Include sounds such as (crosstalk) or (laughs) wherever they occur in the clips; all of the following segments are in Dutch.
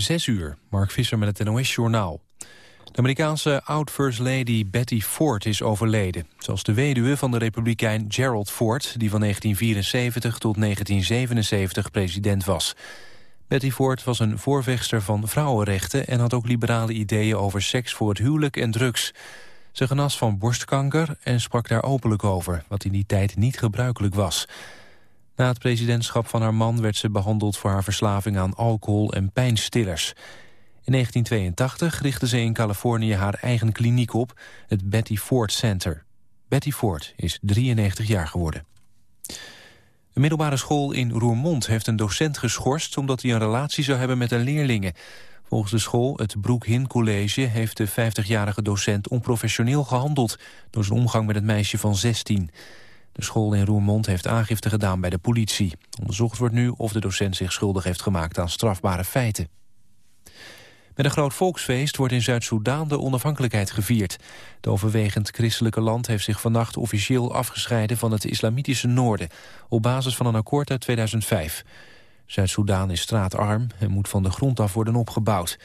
Zes uur, Mark Visser met het NOS-journaal. De Amerikaanse oud-first lady Betty Ford is overleden. Zoals de weduwe van de republikein Gerald Ford... die van 1974 tot 1977 president was. Betty Ford was een voorvechter van vrouwenrechten... en had ook liberale ideeën over seks voor het huwelijk en drugs. Ze genas van borstkanker en sprak daar openlijk over... wat in die tijd niet gebruikelijk was... Na het presidentschap van haar man werd ze behandeld voor haar verslaving aan alcohol en pijnstillers. In 1982 richtte ze in Californië haar eigen kliniek op, het Betty Ford Center. Betty Ford is 93 jaar geworden. Een middelbare school in Roermond heeft een docent geschorst... omdat hij een relatie zou hebben met een leerlinge. Volgens de school, het Broek Hin College... heeft de 50-jarige docent onprofessioneel gehandeld... door zijn omgang met het meisje van 16. De school in Roermond heeft aangifte gedaan bij de politie. Onderzocht wordt nu of de docent zich schuldig heeft gemaakt aan strafbare feiten. Met een groot volksfeest wordt in Zuid-Soedan de onafhankelijkheid gevierd. Het overwegend christelijke land heeft zich vannacht officieel afgescheiden van het islamitische noorden, op basis van een akkoord uit 2005. Zuid-Soedan is straatarm en moet van de grond af worden opgebouwd.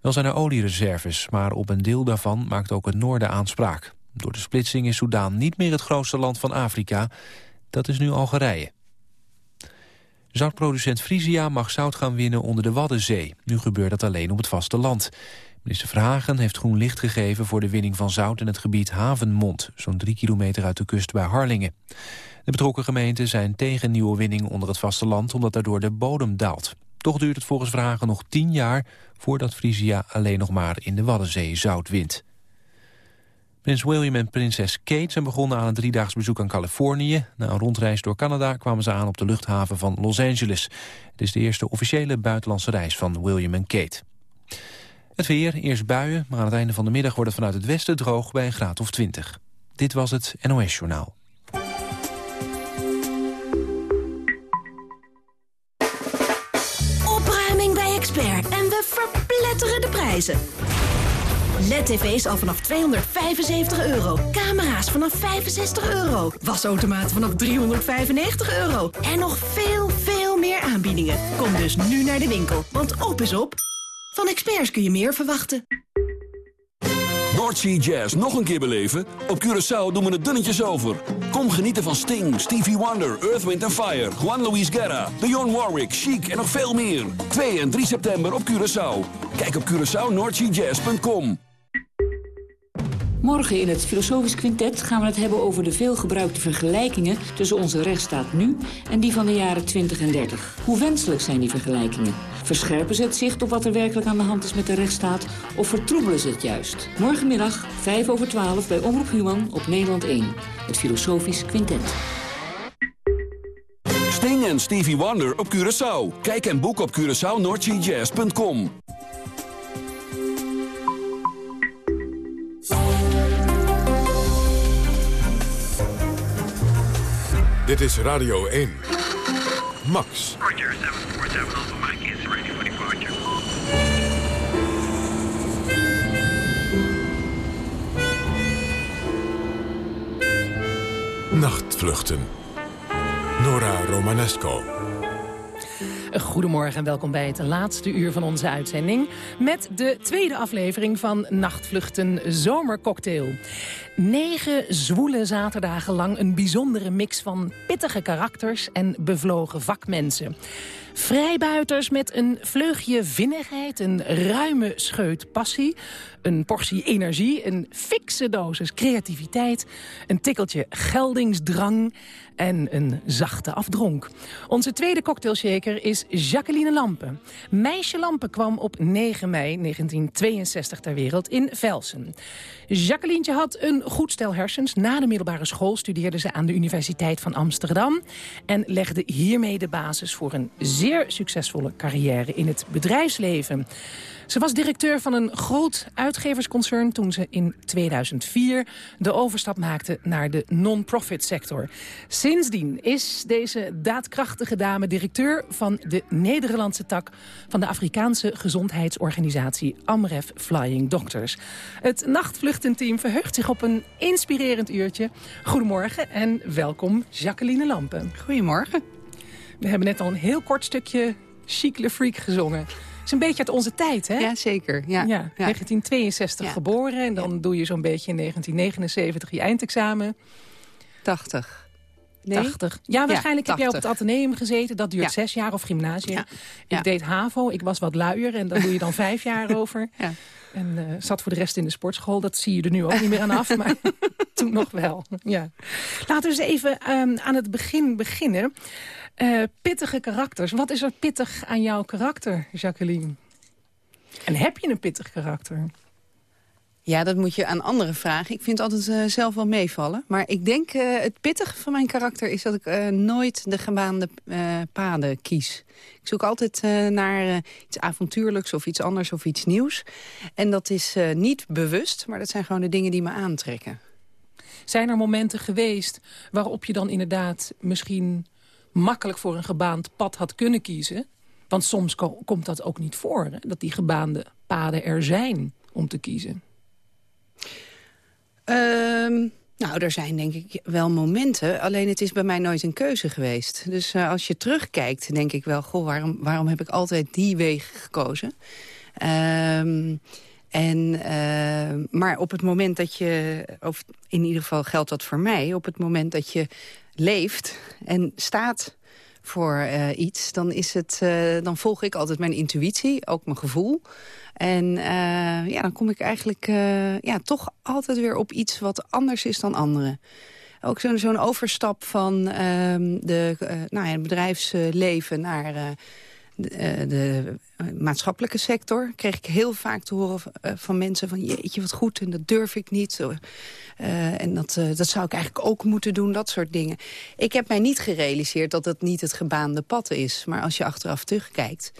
Wel zijn er oliereserves, maar op een deel daarvan maakt ook het noorden aanspraak. Door de splitsing is Soudaan niet meer het grootste land van Afrika. Dat is nu Algerije. Zoutproducent Frisia mag zout gaan winnen onder de Waddenzee. Nu gebeurt dat alleen op het vasteland. Minister Verhagen heeft groen licht gegeven voor de winning van zout... in het gebied Havenmond, zo'n drie kilometer uit de kust bij Harlingen. De betrokken gemeenten zijn tegen nieuwe winning onder het vasteland... omdat daardoor de bodem daalt. Toch duurt het volgens Verhagen nog tien jaar... voordat Frisia alleen nog maar in de Waddenzee zout wint. Prins William en prinses Kate zijn begonnen aan een driedaags bezoek aan Californië. Na een rondreis door Canada kwamen ze aan op de luchthaven van Los Angeles. Het is de eerste officiële buitenlandse reis van William en Kate. Het weer, eerst buien, maar aan het einde van de middag wordt het vanuit het westen droog bij een graad of 20. Dit was het NOS Journaal. Opruiming bij Expert en we verpletteren de prijzen. LED-tv's al vanaf 275 euro. Camera's vanaf 65 euro. Wasautomaten vanaf 395 euro. En nog veel, veel meer aanbiedingen. Kom dus nu naar de winkel, want op is op. Van experts kun je meer verwachten. Noordsea Jazz nog een keer beleven? Op Curaçao doen we het dunnetjes over. Kom genieten van Sting, Stevie Wonder, Earth, Wind Fire... Juan Luis Guerra, Dionne Warwick, Chic en nog veel meer. 2 en 3 september op Curaçao. Kijk op CuraçaoNoordseaJazz.com. Morgen in het Filosofisch Quintet gaan we het hebben over de veelgebruikte vergelijkingen tussen onze rechtsstaat nu en die van de jaren 20 en 30. Hoe wenselijk zijn die vergelijkingen? Verscherpen ze het zicht op wat er werkelijk aan de hand is met de rechtsstaat of vertroebelen ze het juist? Morgenmiddag 5 over 12 bij Omroep Human op Nederland 1. Het Filosofisch Quintet. Sting en Stevie Wonder op Curaçao. Kijk en boek op CuraçaoNoordseaJazz.com. Dit is Radio 1. Max. Roger, 747 Alpha Mike is ready for departure. Nachtvluchten. Nora Romanesco. Goedemorgen en welkom bij het laatste uur van onze uitzending... met de tweede aflevering van Nachtvluchten Zomercocktail. Negen zwoele zaterdagen lang een bijzondere mix van pittige karakters en bevlogen vakmensen. Vrijbuiters met een vleugje vinnigheid, een ruime scheut passie... een portie energie, een fikse dosis creativiteit... een tikkeltje geldingsdrang en een zachte afdronk. Onze tweede cocktailshaker is Jacqueline Lampen. Meisje Lampen kwam op 9 mei 1962 ter wereld in Velsen. Jacqueline had een goed stel hersens. Na de middelbare school studeerde ze aan de Universiteit van Amsterdam... en legde hiermee de basis voor een zeer succesvolle carrière in het bedrijfsleven. Ze was directeur van een groot uitgeversconcern toen ze in 2004 de overstap maakte naar de non-profit sector. Sindsdien is deze daadkrachtige dame directeur van de Nederlandse tak van de Afrikaanse gezondheidsorganisatie Amref Flying Doctors. Het nachtvluchtenteam verheugt zich op een inspirerend uurtje. Goedemorgen en welkom Jacqueline Lampen. Goedemorgen. We hebben net al een heel kort stukje Chic Le Freak gezongen. is een beetje uit onze tijd, hè? Ja, zeker. Ja. Ja, 1962 Ja. geboren en dan doe je zo'n beetje in 1979 je eindexamen. 80. Nee? 80. Ja, waarschijnlijk heb jij op het 80. ateneum gezeten. Dat duurt zes jaar of gymnasium. Ja. Ik deed HAVO, ik was wat luier en daar doe je dan (laughs) vijf jaar over. Ja. En eh, zat voor de rest in de sportschool. Dat zie je er nu ook niet meer aan af, maar (laughs) toen nog wel. Ja. Laten we eens even ehm, aan het begin beginnen. Eh, pittige karakters. Wat is er pittig aan jouw karakter, Jacqueline? En heb je een pittig karakter? Ja, dat moet je aan anderen vragen. Ik vind het altijd eh, zelf wel meevallen. Maar ik denk eh, het pittige van mijn karakter is dat ik nooit de gebaande paden kies. Ik zoek altijd naar iets avontuurlijks of iets anders of iets nieuws. En dat is niet bewust, maar dat zijn gewoon de dingen die me aantrekken. Zijn er momenten geweest waarop je dan inderdaad misschien makkelijk voor een gebaand pad had kunnen kiezen? Want soms ko- komt dat ook niet voor, hè? dat die gebaande paden er zijn om te kiezen. Ehm, nou, er zijn denk ik wel momenten. Alleen het is bij mij nooit een keuze geweest. Dus eh, als je terugkijkt, denk ik wel... Goh, waarom, waarom heb ik altijd die weg gekozen? Ehm, en, eh, maar op het moment dat je... Of in ieder geval geldt dat voor mij... op het moment dat je leeft en staat voor eh, iets... Dan, is het, eh, dan volg ik altijd mijn intuïtie, ook mijn gevoel... En eh, ja, dan kom ik eigenlijk ja, toch altijd weer op iets wat anders is dan anderen. Ook zo'n zo'n overstap van ehm, de, nou ja, het bedrijfsleven naar de, eh, de maatschappelijke sector. Kreeg ik heel vaak te horen eh, van mensen van jeetje wat goed en dat durf ik niet. Eh, en dat, dat zou ik eigenlijk ook moeten doen, dat soort dingen. Ik heb mij niet gerealiseerd dat dat niet het gebaande pad is. Maar als je achteraf terugkijkt,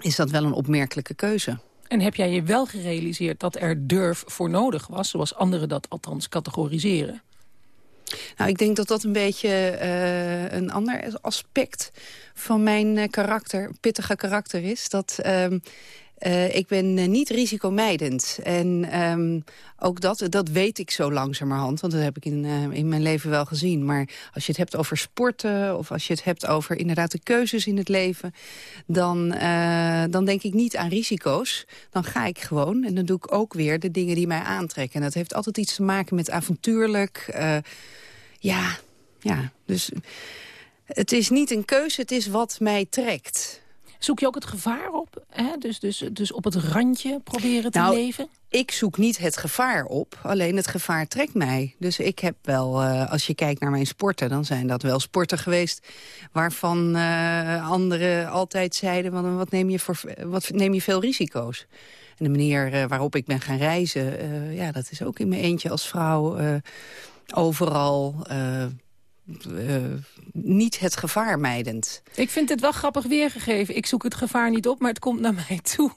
is dat wel een opmerkelijke keuze. En heb jij je wel gerealiseerd dat er durf voor nodig was... zoals anderen dat althans categoriseren? Nou, ik denk dat dat een beetje eh, een ander aspect van mijn eh, karakter, pittige karakter is. Dat eh, ik ben eh, niet risicomijdend. En ehm, ook dat, dat weet ik zo langzamerhand, want dat heb ik in, eh, in mijn leven wel gezien. Maar als je het hebt over sporten of als je het hebt over inderdaad de keuzes in het leven... dan, dan denk ik niet aan risico's. Dan ga ik gewoon en dan doe ik ook weer de dingen die mij aantrekken. En dat heeft altijd iets te maken met avontuurlijk... ja, ja, dus het is niet een keuze, het is wat mij trekt. Zoek je ook het gevaar op? Hè? Dus, dus, dus op het randje proberen te Nou, leven? Ik zoek niet het gevaar op, alleen het gevaar trekt mij. Dus ik heb wel, eh, als je kijkt naar mijn sporten... dan zijn dat wel sporten geweest waarvan eh, anderen altijd zeiden... Wat, wat, neem je voor, wat neem je veel risico's? En de manier eh, waarop ik ben gaan reizen... ja, dat is ook in mijn eentje als vrouw overal... eh, niet het gevaar mijdend. Ik vind het wel grappig weergegeven. Ik zoek het gevaar niet op, maar het komt naar mij toe.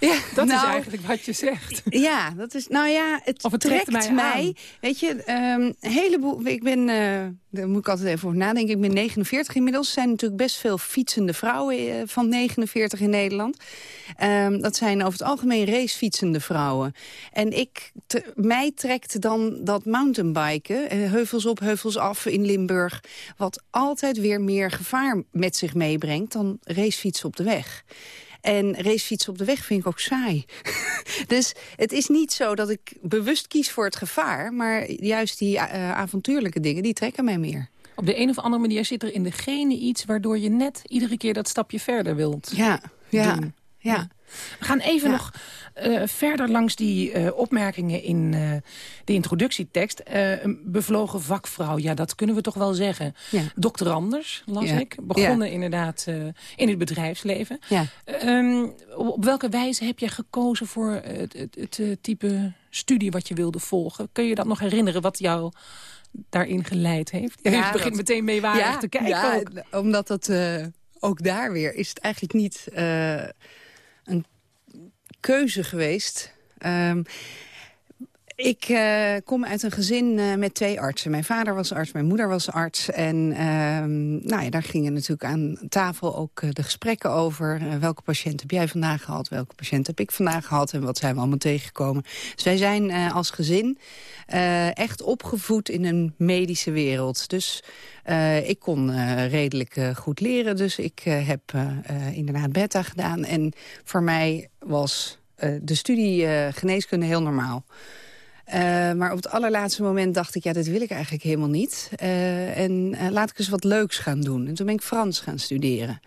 Ja, Dat is nou, eigenlijk wat je zegt. Ja, dat is, nou ja, het, Of het trekt, trekt mij. Weet je, ehm, een heleboel, ik ben, eh, daar moet ik altijd even over nadenken, ik ben 49 inmiddels. Er zijn natuurlijk best veel fietsende vrouwen eh, van 49 in Nederland. Ehm, dat zijn over het algemeen racefietsende vrouwen. En ik, te- mij trekt dan dat mountainbiken, eh, heuvels op, heuvels af in Limburg, wat altijd weer meer gevaar met zich meebrengt dan racefietsen op de weg. En racefietsen op de weg vind ik ook saai. (laughs) dus het is niet zo dat ik bewust kies voor het gevaar... maar juist die eh, avontuurlijke dingen, die trekken mij meer. Op de een of andere manier zit er in de gene iets... waardoor je net iedere keer dat stapje verder wilt. Ja, ja, Doen. ja. We gaan even Ja. nog eh, verder langs die eh, opmerkingen in eh, de introductietekst. Een bevlogen vakvrouw, ja, dat kunnen we toch wel zeggen. Ja. Dokter Anders, las Ja. ik. Begonnen inderdaad in het bedrijfsleven. ja. Ehm, op, welke wijze heb jij gekozen voor het, het, het, type studie wat je wilde volgen? Kun je dat nog herinneren wat jou daarin geleid heeft? Ja, je begint meteen meewarig te kijken ja, ook. omdat dat ook daar weer is het eigenlijk niet een keuze geweest. Ehm, Ik uh, kom uit een gezin uh, met twee artsen. Mijn vader was arts, mijn moeder was arts. En uh, nou ja, daar gingen natuurlijk aan tafel ook de gesprekken over. welke patiënt heb jij vandaag gehad? Welke patiënt heb ik vandaag gehad? En wat zijn we allemaal tegengekomen? Dus wij zijn als gezin echt opgevoed in een medische wereld. Dus ik kon redelijk goed leren. Dus ik heb inderdaad beta gedaan. En voor mij was de studie geneeskunde heel normaal. Uh, maar op het allerlaatste moment dacht ik, ja, dit wil ik eigenlijk helemaal niet. Uh, en uh, laat ik eens wat leuks gaan doen. En toen ben ik Frans gaan studeren.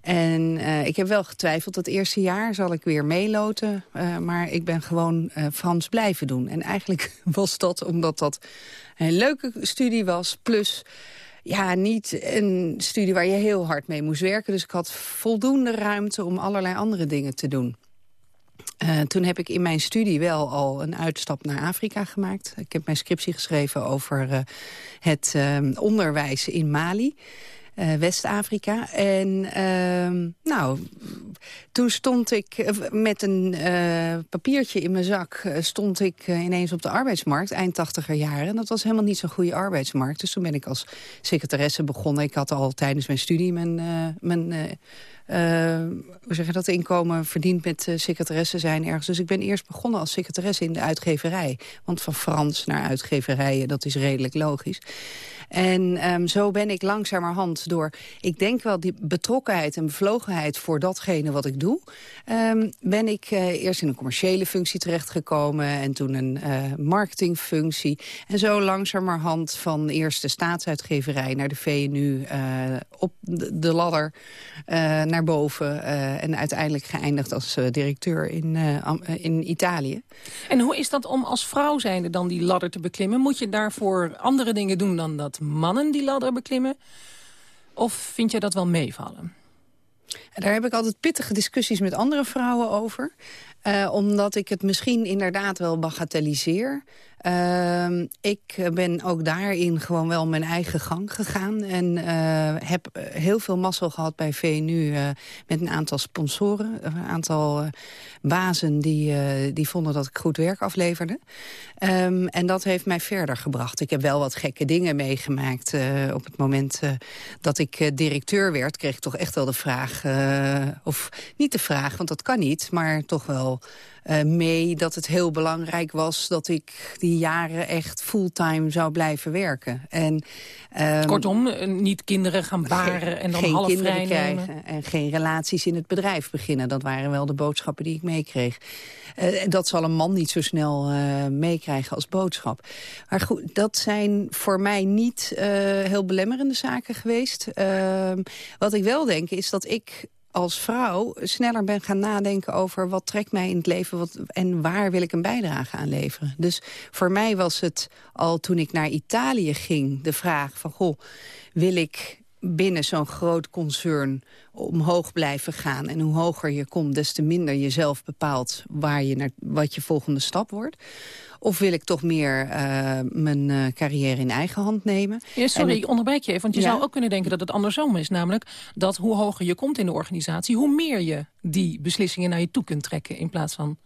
En ik heb wel getwijfeld, dat eerste jaar zal ik weer meeloten. maar ik ben gewoon Frans blijven doen. En eigenlijk (laughs) was dat omdat dat een leuke studie was. Plus ja, niet een studie waar je heel hard mee moest werken. Dus ik had voldoende ruimte om allerlei andere dingen te doen. Uh, toen heb ik in mijn studie wel al een uitstap naar Afrika gemaakt. Ik heb mijn scriptie geschreven over uh, het uh, onderwijs in Mali. West-Afrika. En ehm, nou, toen stond ik met een papiertje in mijn zak... stond ik ineens op de arbeidsmarkt, eind tachtiger jaren. En dat was helemaal niet zo'n goede arbeidsmarkt. Dus toen ben ik als secretaresse begonnen. Ik had al tijdens mijn studie mijn... mijn hoe zeg je dat, inkomen verdiend met uh, secretaresse zijn ergens. Dus ik ben eerst begonnen als secretaresse in de uitgeverij. Want van Frans naar uitgeverijen, dat is redelijk logisch. En um, zo ben ik langzamerhand door, ik denk wel die betrokkenheid en bevlogenheid voor datgene wat ik doe, um, ben ik uh, eerst in een commerciële functie terechtgekomen en toen een uh, marketingfunctie. En zo langzamerhand van eerst de staatsuitgeverij naar de VNU uh, op de, de ladder naar boven en uiteindelijk geëindigd als directeur in, in Italië. En hoe is dat om als vrouw zijnde dan die ladder te beklimmen? Moet je daarvoor andere dingen doen dan dat mannen die ladder beklimmen? Of vind jij dat wel meevallen? Daar heb ik altijd pittige discussies met andere vrouwen over. Uh, omdat ik het misschien inderdaad wel bagatelliseer. Uh, ik ben ook daarin gewoon wel mijn eigen gang gegaan. En uh, heb heel veel mazzel gehad bij VNU uh, met een aantal sponsoren. Een aantal bazen die, die vonden dat ik goed werk afleverde. Um, en dat heeft mij verder gebracht. Ik heb wel wat gekke dingen meegemaakt. op het moment dat ik directeur werd, kreeg ik toch echt wel de vraag... of niet de vraag, want dat kan niet, maar toch wel uh, mee dat het heel belangrijk was... dat ik die jaren echt fulltime zou blijven werken. En, um, Kortom, eh, niet kinderen gaan (laughs) baren en dan geen half kinderen krijgen en geen relaties in het bedrijf beginnen. Dat waren wel de boodschappen die ik meekreeg. Uh, dat zal een man niet zo snel uh, meekrijgen als boodschap. Maar goed, dat zijn voor mij niet heel belemmerende zaken geweest. Ehm, wat ik wel denk is dat ik als vrouw sneller ben gaan nadenken over wat trekt mij in het leven wat, en waar wil ik een bijdrage aan leveren. Dus voor mij was het al toen ik naar Italië ging de vraag van goh, wil ik binnen zo'n groot concern omhoog blijven gaan. En hoe hoger je komt, des te minder je zelf bepaalt waar je naar, wat je volgende stap wordt. Of wil ik toch meer uh, mijn uh, carrière in eigen hand nemen? Ja, sorry, ik onderbreek je even. Want je ja? zou ook kunnen denken dat het andersom is. Namelijk dat hoe hoger je komt in de organisatie... hoe meer je die beslissingen naar je toe kunt trekken... in plaats van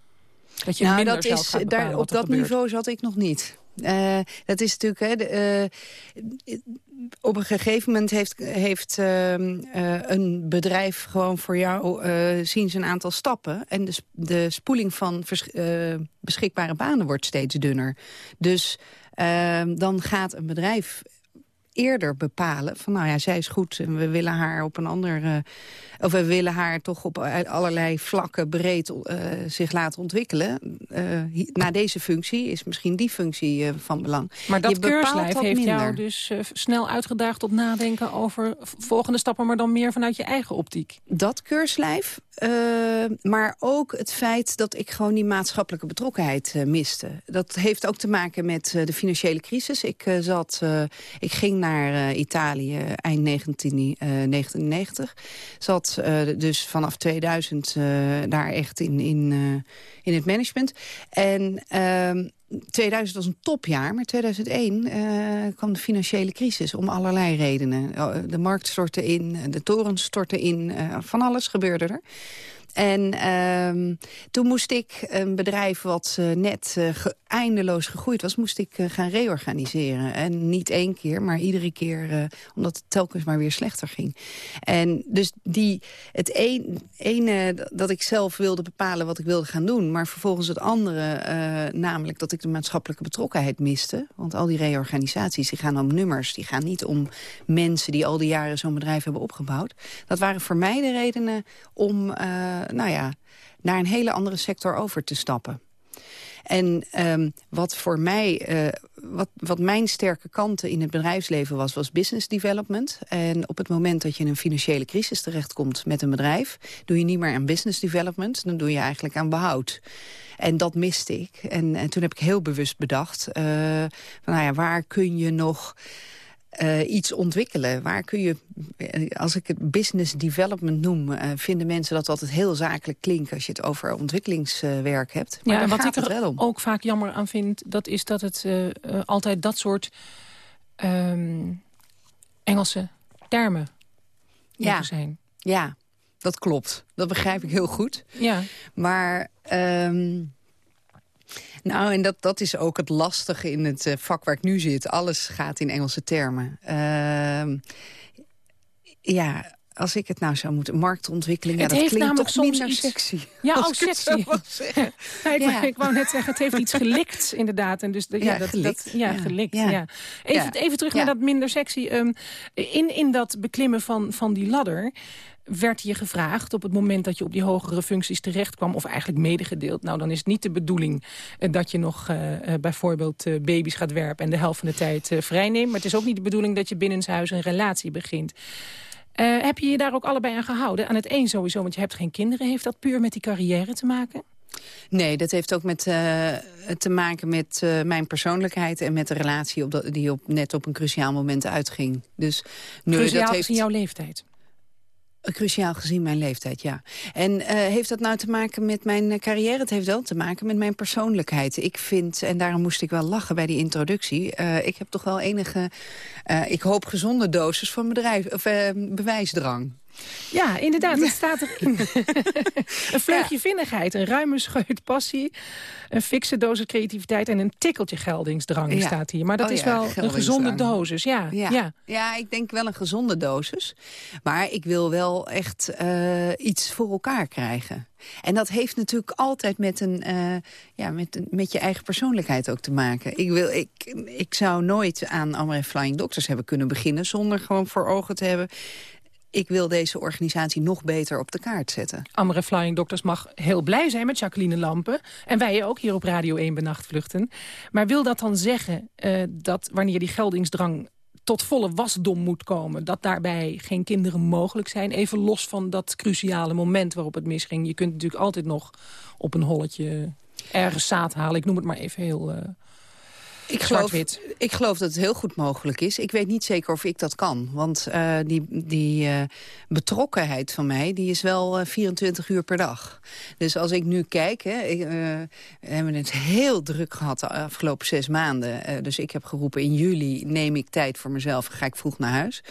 dat je nou, minder dat zelf is, gaat daar, Op dat gebeurt. niveau zat ik nog niet. Uh, dat is natuurlijk... Hè, de, uh, op een gegeven moment heeft, heeft uh, uh, een bedrijf gewoon voor jou zien ze een aantal stappen. En de, de spoeling van beschikbare banen wordt steeds dunner. Dus ehm, dan gaat een bedrijf eerder bepalen van nou ja, zij is goed en we willen haar op een ander uh, of we willen haar toch op allerlei vlakken breed uh, zich laten ontwikkelen. Uh, na deze functie is misschien die functie van belang. Maar dat keurslijf heeft minder. jou dus snel uitgedaagd tot nadenken over volgende stappen, maar dan meer vanuit je eigen optiek. Dat keurslijf, maar ook het feit dat ik gewoon die maatschappelijke betrokkenheid miste. Dat heeft ook te maken met de financiële crisis. Ik zat, ik ging naar Italië eind 1999. Zat uh, dus vanaf 2000 uh, daar echt in, in, in het management. En 2000 ehm, was een topjaar, maar 2001 kwam de financiële crisis om allerlei redenen. De markt stortte in, de torens stortten in, van alles gebeurde er. En ehm, toen moest ik een bedrijf wat eh, net eh, eindeloos gegroeid was... moest ik eh, gaan reorganiseren. En niet één keer, maar iedere keer... omdat het telkens maar weer slechter ging. En dus die, het een, ene dat ik zelf wilde bepalen wat ik wilde gaan doen... maar vervolgens het andere, namelijk dat ik de maatschappelijke betrokkenheid miste. Want al die reorganisaties die gaan om nummers. Die gaan niet om mensen die al die jaren zo'n bedrijf hebben opgebouwd. Dat waren voor mij de redenen om nou ja, naar een hele andere sector over te stappen. En ehm, wat voor mij, eh, wat, wat mijn sterke kanten in het bedrijfsleven was, was business development. En op het moment dat je in een financiële crisis terechtkomt met een bedrijf, doe je niet meer aan business development, dan doe je eigenlijk aan behoud. En dat miste ik. En, en toen heb ik heel bewust bedacht, eh, van, nou ja, waar kun je nog eh, iets ontwikkelen. Waar kun je, eh, als ik het business development noem... eh, vinden mensen dat altijd heel zakelijk klinkt... als je het over ontwikkelingswerk hebt. Maar Ja, wat ik er ook vaak jammer aan vind... dat is dat het altijd dat soort ehm, Engelse termen Ja. zijn. Ja, dat klopt. Dat begrijp ik heel goed. Ja. Maar... ehm, nou, en dat, dat is ook het lastige in het eh, vak waar ik nu zit. Alles gaat in Engelse termen. Ehm, ja, als ik het nou zou moeten... Marktontwikkeling, ja, dat heeft klinkt namelijk toch soms minder iets- sexy. Ja, als oh, ik het zo sexy. zeggen. (laughs) Ja, ik, Ja. ik wou net zeggen, het heeft iets gelikt, inderdaad. En dus, de- ja, dat, gelikt. Dat, ja, gelikt. Ja. Even, even terug naar dat minder sexy. Ehm, in, in dat beklimmen van, van die ladder werd je gevraagd op het moment dat je op die hogere functies terechtkwam... of eigenlijk medegedeeld, nou dan is het niet de bedoeling... eh, dat je nog eh, eh, bijvoorbeeld baby's gaat werpen... en de helft van de tijd vrijneemt. Maar het is ook niet de bedoeling dat je binnenshuis een relatie begint. Eh, heb je je daar ook allebei aan gehouden? Aan het een sowieso, want je hebt geen kinderen. Heeft dat puur met die carrière te maken? Nee, dat heeft ook met, eh, te maken met eh, mijn persoonlijkheid... en met de relatie op dat, die op, net op een cruciaal moment uitging. Dus nee, Cruciaal dat heeft in jouw leeftijd. Cruciaal gezien mijn leeftijd, ja. En eh, heeft dat nou te maken met mijn eh, carrière? Het heeft wel te maken met mijn persoonlijkheid. Ik vind, en daarom moest ik wel lachen bij die introductie... eh, ik heb toch wel enige, ik hoop gezonde dosis van bedrijf, of, bewijsdrang. Ja, inderdaad, het staat erin. (laughs) een vleugje vinnigheid, een ruime scheut passie... een fikse dosis creativiteit en een tikkeltje geldingsdrang Ja. staat hier. Maar dat Oh is ja, wel een gezonde dosis, ja. Ja. ja. Ja. ik denk wel een gezonde dosis. Maar ik wil wel echt eh, iets voor elkaar krijgen. En dat heeft natuurlijk altijd met, een, eh, ja, met, een- met je eigen persoonlijkheid ook te maken. Ik, wil, ik, ik zou nooit aan Amref Flying Doctors hebben kunnen beginnen... zonder gewoon voor ogen te hebben... ik wil deze organisatie nog beter op de kaart zetten. Amere Flying Doctors mag heel blij zijn met Jacqueline Lampen. En wij ook hier op Radio 1 Benachtvluchten. Maar wil dat dan zeggen eh, dat wanneer die geldingsdrang tot volle wasdom moet komen... dat daarbij geen kinderen mogelijk zijn? Even los van dat cruciale moment waarop het misging. Je kunt natuurlijk altijd nog op een holletje ergens zaad halen. Ik noem het maar even heel... eh, Ik geloof, ik geloof dat het heel goed mogelijk is. Ik weet niet zeker of ik dat kan. Want eh, die, die eh, betrokkenheid van mij, die is wel eh, 24 uur per dag. Dus als ik nu kijk, hè, ik, eh, we hebben het heel druk gehad de afgelopen zes maanden. Eh, dus ik heb geroepen, in juli neem ik tijd voor mezelf, ga ik vroeg naar huis.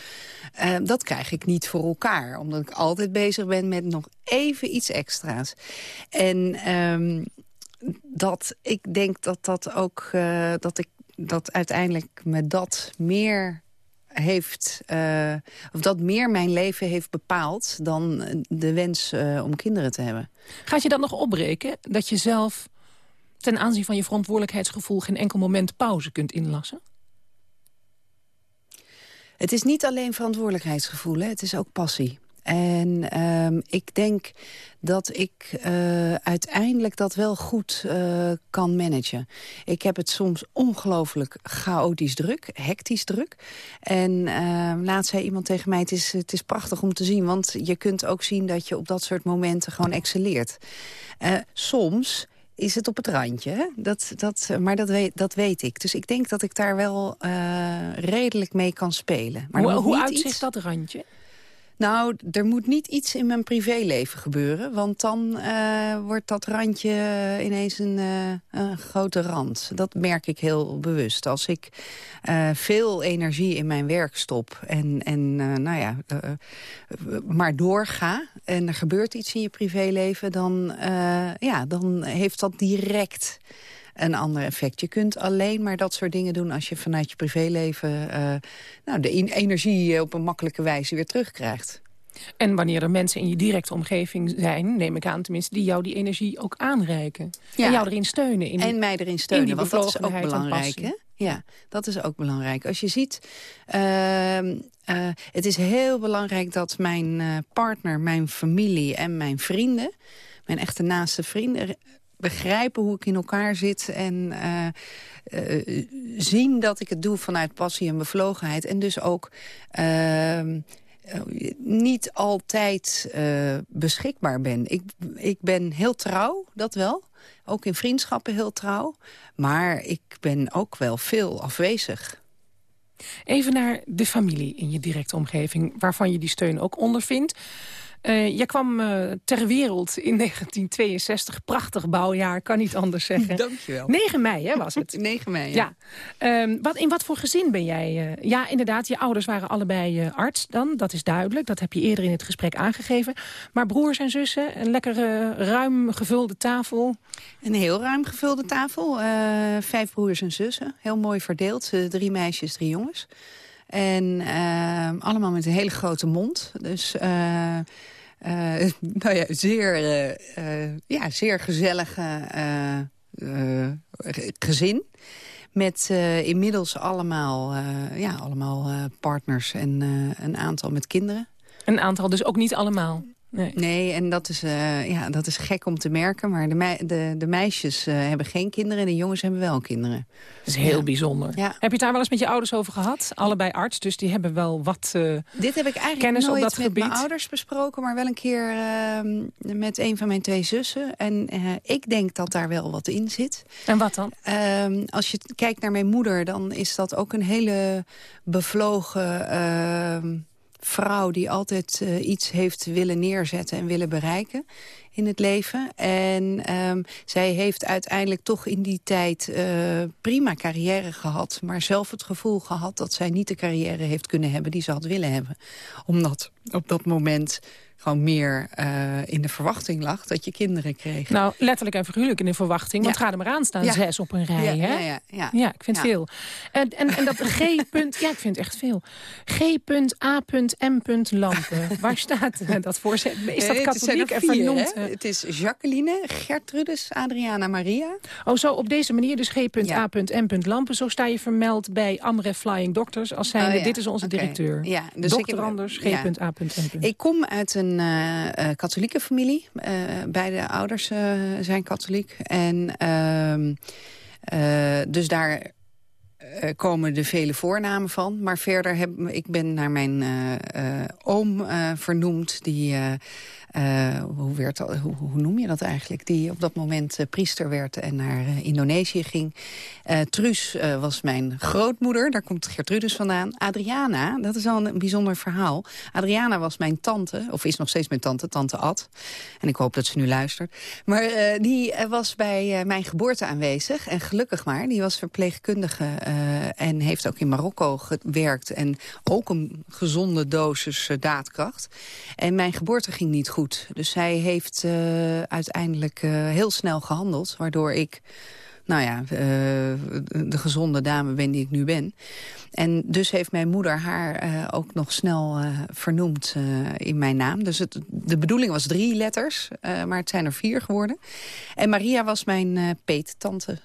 Eh, dat krijg ik niet voor elkaar, omdat ik altijd bezig ben met nog even iets extra's. En... ehm, dat ik denk dat dat ook eh, dat ik dat uiteindelijk me dat meer heeft eh, of dat meer mijn leven heeft bepaald dan eh, de wens om kinderen te hebben. Gaat je dat nog opbreken? Dat je zelf ten aanzien van je verantwoordelijkheidsgevoel... geen enkel moment pauze kunt inlassen? Het is niet alleen verantwoordelijkheidsgevoel, hè, het is ook passie. En ehm, ik denk dat ik eh, uiteindelijk dat wel goed eh, kan managen. Ik heb het soms ongelooflijk chaotisch druk, hectisch druk. En ehm, laatst zei iemand tegen mij, het is, het is prachtig om te zien... want je kunt ook zien dat je op dat soort momenten gewoon excelleert. Eh, soms is het op het randje, hè? Dat, dat, maar dat weet, dat weet ik. Dus ik denk dat ik daar wel redelijk mee kan spelen. Maar hoe hoe iets- dat randje? Nou, er moet niet iets in mijn privéleven gebeuren. Want dan uh, wordt dat randje ineens een, uh, een, grote rand. Dat merk ik heel bewust. Als ik uh, veel energie in mijn werk stop en, en nou ja, maar doorga... en er gebeurt iets in je privéleven, dan, ja, dan heeft dat direct een ander effect. Je kunt alleen maar dat soort dingen doen als je vanuit je privéleven... Uh, nou, de energie op een makkelijke wijze weer terugkrijgt. En wanneer er mensen in je directe omgeving zijn, neem ik aan tenminste, die jou die energie ook aanreiken. Ja. En jou erin steunen. In en mij erin steunen, want dat is ook belangrijk. Hè? Ja, dat is ook belangrijk. Als je ziet, uh, uh, het is heel belangrijk dat mijn partner, mijn familie en mijn vrienden... mijn echte naaste vrienden begrijpen hoe ik in elkaar zit... en uh, uh, zien dat ik het doe vanuit passie en bevlogenheid. En dus ook uh, niet altijd beschikbaar ben. Ik, ik ben heel trouw, dat wel. Ook in vriendschappen heel trouw. Maar ik ben ook wel veel afwezig. Even naar de familie in je directe omgeving... waarvan je die steun ook ondervindt. Uh, jij kwam uh, ter wereld in (laughs) 1962. Prachtig bouwjaar, kan niet anders zeggen. (laughs) Dankjewel. 9 mei hè, was het? (laughs) 9 mei, ja. ja. Um, wat, in wat voor gezin ben jij? Uh, ja, inderdaad, je ouders waren allebei arts dan. Dat is duidelijk, dat heb je eerder in het gesprek aangegeven. Maar broers en zussen, een lekkere ruim gevulde tafel? Een heel ruim gevulde tafel. vijf broers en zussen, heel mooi verdeeld. drie meisjes, drie jongens. En uh, allemaal met een hele grote mond. Dus uh, uh, (laughs) nou ja, zeer, ja, zeer gezellige gezin. Met inmiddels allemaal, ja, allemaal partners en een aantal met kinderen. Een aantal, dus ook niet allemaal? Nee. nee, en dat is, uh, ja, dat is gek om te merken. Maar de, de, de meisjes uh, hebben geen kinderen en de jongens hebben wel kinderen. Dat is heel bijzonder. Ja. Heb je het daar wel eens met je ouders over gehad? Allebei arts, dus die hebben wel wat uh, Dit heb ik eigenlijk kennis nooit op dat met gebied. mijn ouders besproken... maar wel een keer ehm, met een van mijn twee zussen. En ik denk dat daar wel wat in zit. En wat dan? Ehm, als je kijkt naar mijn moeder, dan is dat ook een hele bevlogen ehm, vrouw die altijd uh, iets heeft willen neerzetten en willen bereiken in het leven. En um, zij heeft uiteindelijk toch in die tijd uh, prima carrière gehad... maar zelf het gevoel gehad dat zij niet de carrière heeft kunnen hebben... die ze had willen hebben. Omdat op dat moment gewoon meer uh, in de verwachting lag dat je kinderen kreeg. Nou, letterlijk en figuurlijk in de verwachting. Want ja. ga er maar aan staan, ja. zes op een rij. Ja, hè? ja, ja, ja. ik vind veel. En, en, en dat G-punt, (laughs) ja, ik vind echt veel. G.A.M. Lampen. Waar staat dat voor? Is dat katholiek en vernoemd? Het is Jacqueline, Gertrudis, Adriana, Maria. Oh, zo op deze manier, dus G.A.M. Lampen. Zo sta je vermeld bij Amref Flying Doctors. Als zijnde, oh, dit is onze okay. directeur. Ja, dus Dokter ik, Anders, G.A.M. Ik kom uit een een uh, katholieke familie. Uh, beide ouders uh, zijn katholiek. En ehm, dus daar komen de vele voornamen van. Maar verder heb ik ben naar mijn oom vernoemd... die uh, hoe, werd, hoe, noem je dat eigenlijk? Die op dat moment uh, priester werd en naar uh, Indonesië ging. Truus was mijn grootmoeder, daar komt Gertrudis vandaan. Adriana, dat is al een bijzonder verhaal. Adriana was mijn tante, of is nog steeds mijn tante, tante Ad. En ik hoop dat ze nu luistert. Maar die was bij mijn geboorte aanwezig. En gelukkig maar, die was verpleegkundige en heeft ook in Marokko gewerkt. En ook een gezonde dosis daadkracht. En mijn geboorte ging niet goed Dus zij heeft uh, uiteindelijk uh, heel snel gehandeld. Waardoor ik, nou ja, uh, de gezonde dame ben die ik nu ben. En dus heeft mijn moeder haar ook nog snel vernoemd in mijn naam. Dus het, de bedoeling was drie letters, maar het zijn er vier geworden. En Maria was mijn peettante.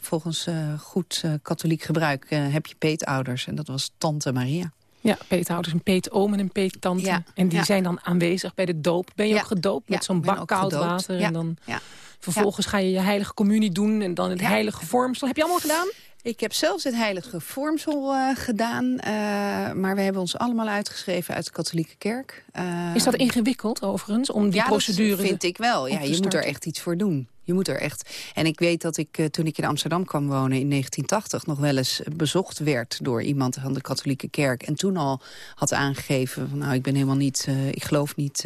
volgens goed katholiek gebruik heb je peetouders. En dat was tante Maria. Ja, peetouders, een peetoom en een peettante. Ja, en die ja. zijn dan aanwezig bij de doop. Ben je ja. ook gedoopt met zo'n bak koud water? En dan vervolgens ga je je heilige communie doen en dan het heilige vormsel. Heb je allemaal gedaan? Ik heb zelfs het heilige vormsel uh, gedaan. Uh, maar we hebben ons allemaal uitgeschreven uit de katholieke kerk. Uh, Is dat ingewikkeld overigens, om die ja, procedure dat vind ik wel. Ja, je moet er echt iets voor doen. Je moet er echt. En ik weet dat ik toen ik in Amsterdam kwam wonen in 1980... nog wel eens bezocht werd door iemand van de katholieke kerk. En toen al had aangegeven van nou ik ben helemaal niet... ik geloof niet...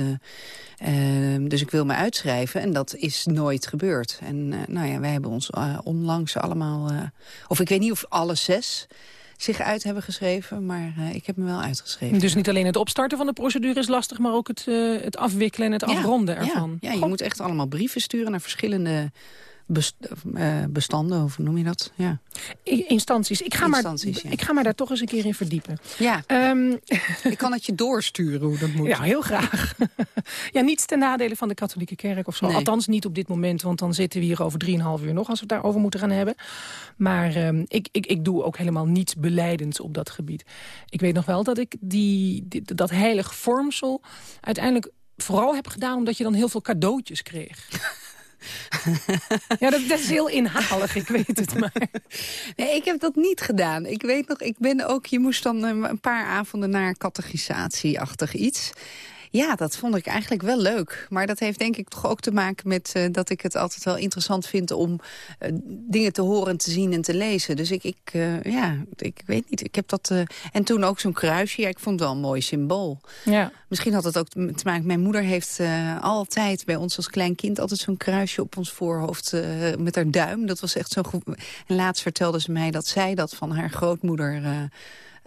Ehm, dus ik wil me uitschrijven. En dat is nooit gebeurd. En nou ja, wij hebben ons onlangs allemaal... of ik weet niet of alle zes zich uit hebben geschreven. Maar uh, ik heb me wel uitgeschreven. Dus niet alleen het opstarten van de procedure is lastig... maar ook het, uh, het afwikkelen en het afronden ervan. Ja, ja je moet echt allemaal brieven sturen naar verschillende eh, bestanden, of noem je dat? Ja. Instanties. Ik ga, maar, ik ga maar daar toch eens een keer in verdiepen. Ja. Um, (laughs) ik kan het je doorsturen hoe dat moet. Ja, heel graag. (laughs) ja, niets ten nadele van de katholieke kerk of zo. Althans niet op dit moment, want dan zitten we hier over drieënhalf uur nog... als we het daarover moeten gaan hebben. Maar um, ik, ik, ik doe ook helemaal niets beleidends op dat gebied. Ik weet nog wel dat ik die, die dat heilig vormsel uiteindelijk vooral heb gedaan... omdat je dan heel veel cadeautjes kreeg. (laughs) (laughs) ja, dat, is heel inhalig, ik weet het maar. (laughs) Nee, ik heb dat niet gedaan. Ik weet nog, ik ben ook, je moest dan eh, een paar avonden naar catechisatie-achtig iets. Ja, dat vond ik eigenlijk wel leuk. Maar dat heeft denk ik toch ook te maken met uh, dat ik het altijd wel interessant vind... om uh, dingen te horen, te zien en te lezen. Dus ik, ik uh, ja, ik weet niet. Ik heb dat, en toen ook zo'n kruisje. Ja, ik vond het wel een mooi symbool. Ja. Misschien had het ook te maken... Mijn moeder heeft altijd bij ons als klein kind... altijd zo'n kruisje op ons voorhoofd met haar duim. Dat was echt zo goed. En laatst vertelde ze mij dat zij dat van haar grootmoeder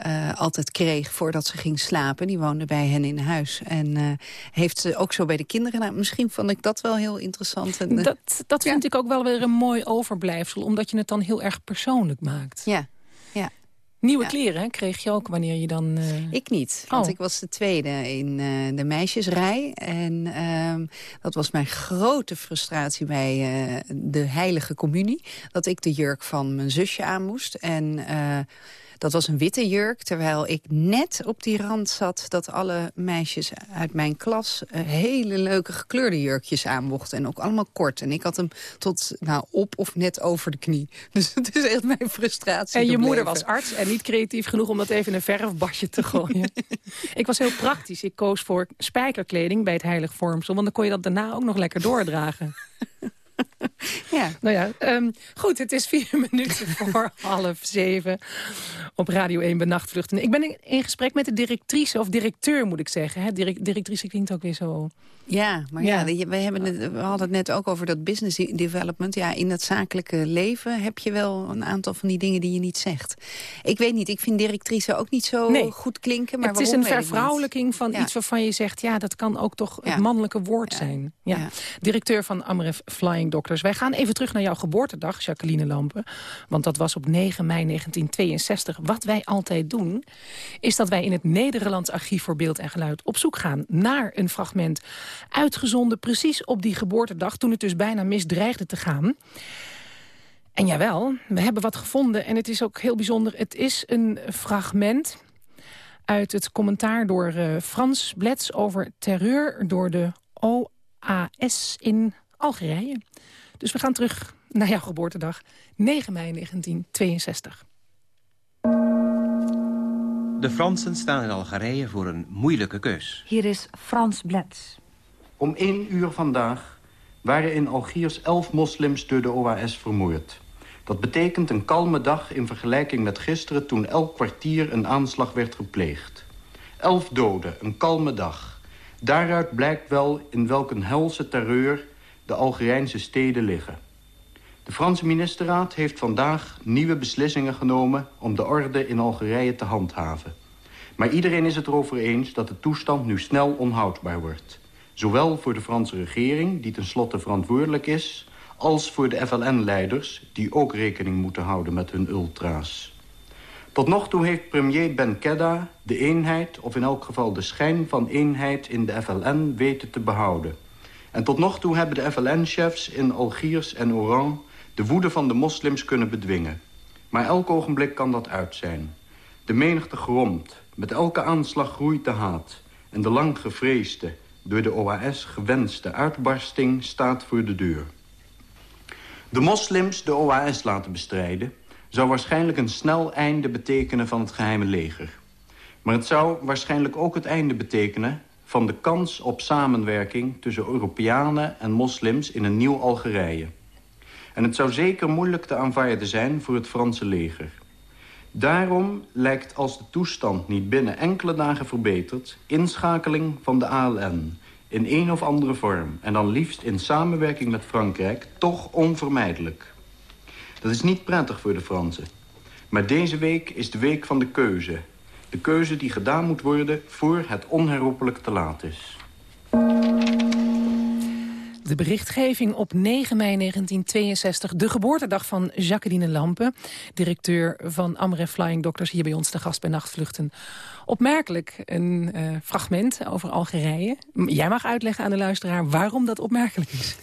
uh, altijd kreeg voordat ze ging slapen. Die woonde bij hen in huis. En uh, heeft ze ook zo bij de kinderen. Nou, misschien vond ik dat wel heel interessant. En, uh, dat dat vind ik ook wel weer een mooi overblijfsel. Omdat je het dan heel erg persoonlijk maakt. Ja, ja. Nieuwe kleren hè, kreeg je ook wanneer je dan... Uh... Ik niet, want oh. ik was de tweede in uh, de meisjesrij. En uh, dat was mijn grote frustratie bij de heilige communie. Dat ik de jurk van mijn zusje aan moest. En dat was een witte jurk, terwijl ik net op die rand zat... dat alle meisjes uit mijn klas uh, hele leuke gekleurde jurkjes aan mochten. En ook allemaal kort. En ik had hem tot nou, op of net over de knie. (laughs) Dus het is echt mijn frustratie En je moeder was arts en niet creatief genoeg om dat even in een verfbadje te gooien. (laughs) ik was heel praktisch. Ik koos voor spijkerkleding bij het heilig vormsel. Want dan kon je dat daarna ook nog lekker doordragen. (laughs) (laughs) ja. Nou ja, um, goed, het is vier (laughs) minuten voor half zeven op Radio 1 Benachtvluchten. Ik ben in gesprek met de directrice, of directeur moet ik zeggen. Hè? Direct, directrice klinkt ook weer zo... Ja, maar ja, ja we, hebben het, we hadden het net ook over dat business development. Ja, in dat zakelijke leven heb je wel een aantal van die dingen die je niet zegt. Ik weet niet, ik vind directrice ook niet zo nee. goed klinken. Maar het is een vervrouwelijking van iets waarvan je zegt... ja, dat kan ook toch het mannelijke woord zijn. Ja. Directeur van Amref Flying Doctors. Wij gaan even terug naar jouw geboortedag, Jacqueline Lampen. Want dat was op 9 mei 1962. Wat wij altijd doen, is dat wij in het Nederlands Archief voor Beeld en Geluid... op zoek gaan naar een fragment uitgezonden precies op die geboortedag... toen het dus bijna misdreigde te gaan. En jawel, we hebben wat gevonden en het is ook heel bijzonder. Het is een fragment uit het commentaar door uh, Frans Blets... over terreur door de OAS in Algerije. Dus we gaan terug naar jouw geboortedag, 9 mei 1962. De Fransen staan in Algerije voor een moeilijke keus. Hier is Frans Blets. Om één uur vandaag waren in Algiers elf moslims door de OAS vermoord. Dat betekent een kalme dag in vergelijking met gisteren... toen elk kwartier een aanslag werd gepleegd. Elf doden, een kalme dag. Daaruit blijkt wel in welke helse terreur de Algerijnse steden liggen. De Franse ministerraad heeft vandaag nieuwe beslissingen genomen... om de orde in Algerije te handhaven. Maar iedereen is het erover eens dat de toestand nu snel onhoudbaar wordt. Zowel voor de Franse regering, die tenslotte verantwoordelijk is... als voor de FLN-leiders, die ook rekening moeten houden met hun ultra's. Tot nog toe heeft premier Ben Kedda de eenheid... of in elk geval de schijn van eenheid in de FLN weten te behouden. En tot nog toe hebben de FLN-chefs in Algiers en Oran... de woede van de moslims kunnen bedwingen. Maar elk ogenblik kan dat uit zijn. De menigte gromt, met elke aanslag groeit de haat... en de lang gevreesde, door de OAS gewenste uitbarsting staat voor de deur. De moslims de OAS laten bestrijden... zou waarschijnlijk een snel einde betekenen van het geheime leger. Maar het zou waarschijnlijk ook het einde betekenen... van de kans op samenwerking tussen Europeanen en moslims in een nieuw Algerije. En het zou zeker moeilijk te aanvaarden zijn voor het Franse leger. Daarom lijkt als de toestand niet binnen enkele dagen verbetert... inschakeling van de ALN in een of andere vorm... en dan liefst in samenwerking met Frankrijk, toch onvermijdelijk. Dat is niet prettig voor de Fransen. Maar deze week is de week van de keuze. De keuze die gedaan moet worden voor het onherroepelijk te laat is. De berichtgeving op 9 mei 1962, de geboortedag van Jacqueline Lampe... directeur van Amref Flying Doctors, hier bij ons te gast bij Nachtvluchten. Opmerkelijk een uh, fragment over Algerije. Jij mag uitleggen aan de luisteraar waarom dat opmerkelijk is.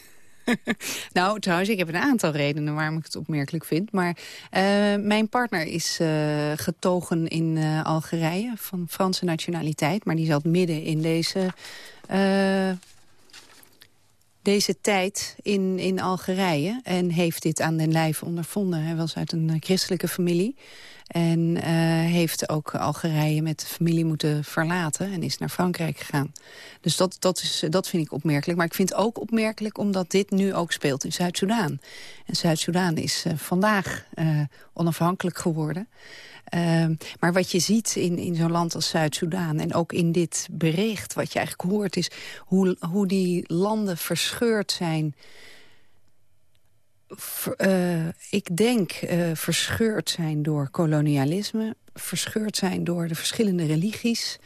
(laughs) nou, trouwens, ik heb een aantal redenen waarom ik het opmerkelijk vind. Maar uh, mijn partner is uh, getogen in Algerije van Franse nationaliteit. Maar die zat midden in deze deze tijd in, in Algerije en heeft dit aan den lijf ondervonden. Hij was uit een christelijke familie en uh, heeft ook Algerije met de familie moeten verlaten en is naar Frankrijk gegaan. Dus dat, dat, is, dat vind ik opmerkelijk. Maar ik vind het ook opmerkelijk omdat dit nu ook speelt in Zuid-Soedan. En Zuid-Soedan is vandaag onafhankelijk geworden. Uh, maar wat je ziet in, in zo'n land als Zuid-Soedan... en ook in dit bericht, wat je eigenlijk hoort... is hoe, hoe die landen verscheurd zijn... Uh, ik denk uh, verscheurd zijn door kolonialisme... verscheurd zijn door de verschillende religies...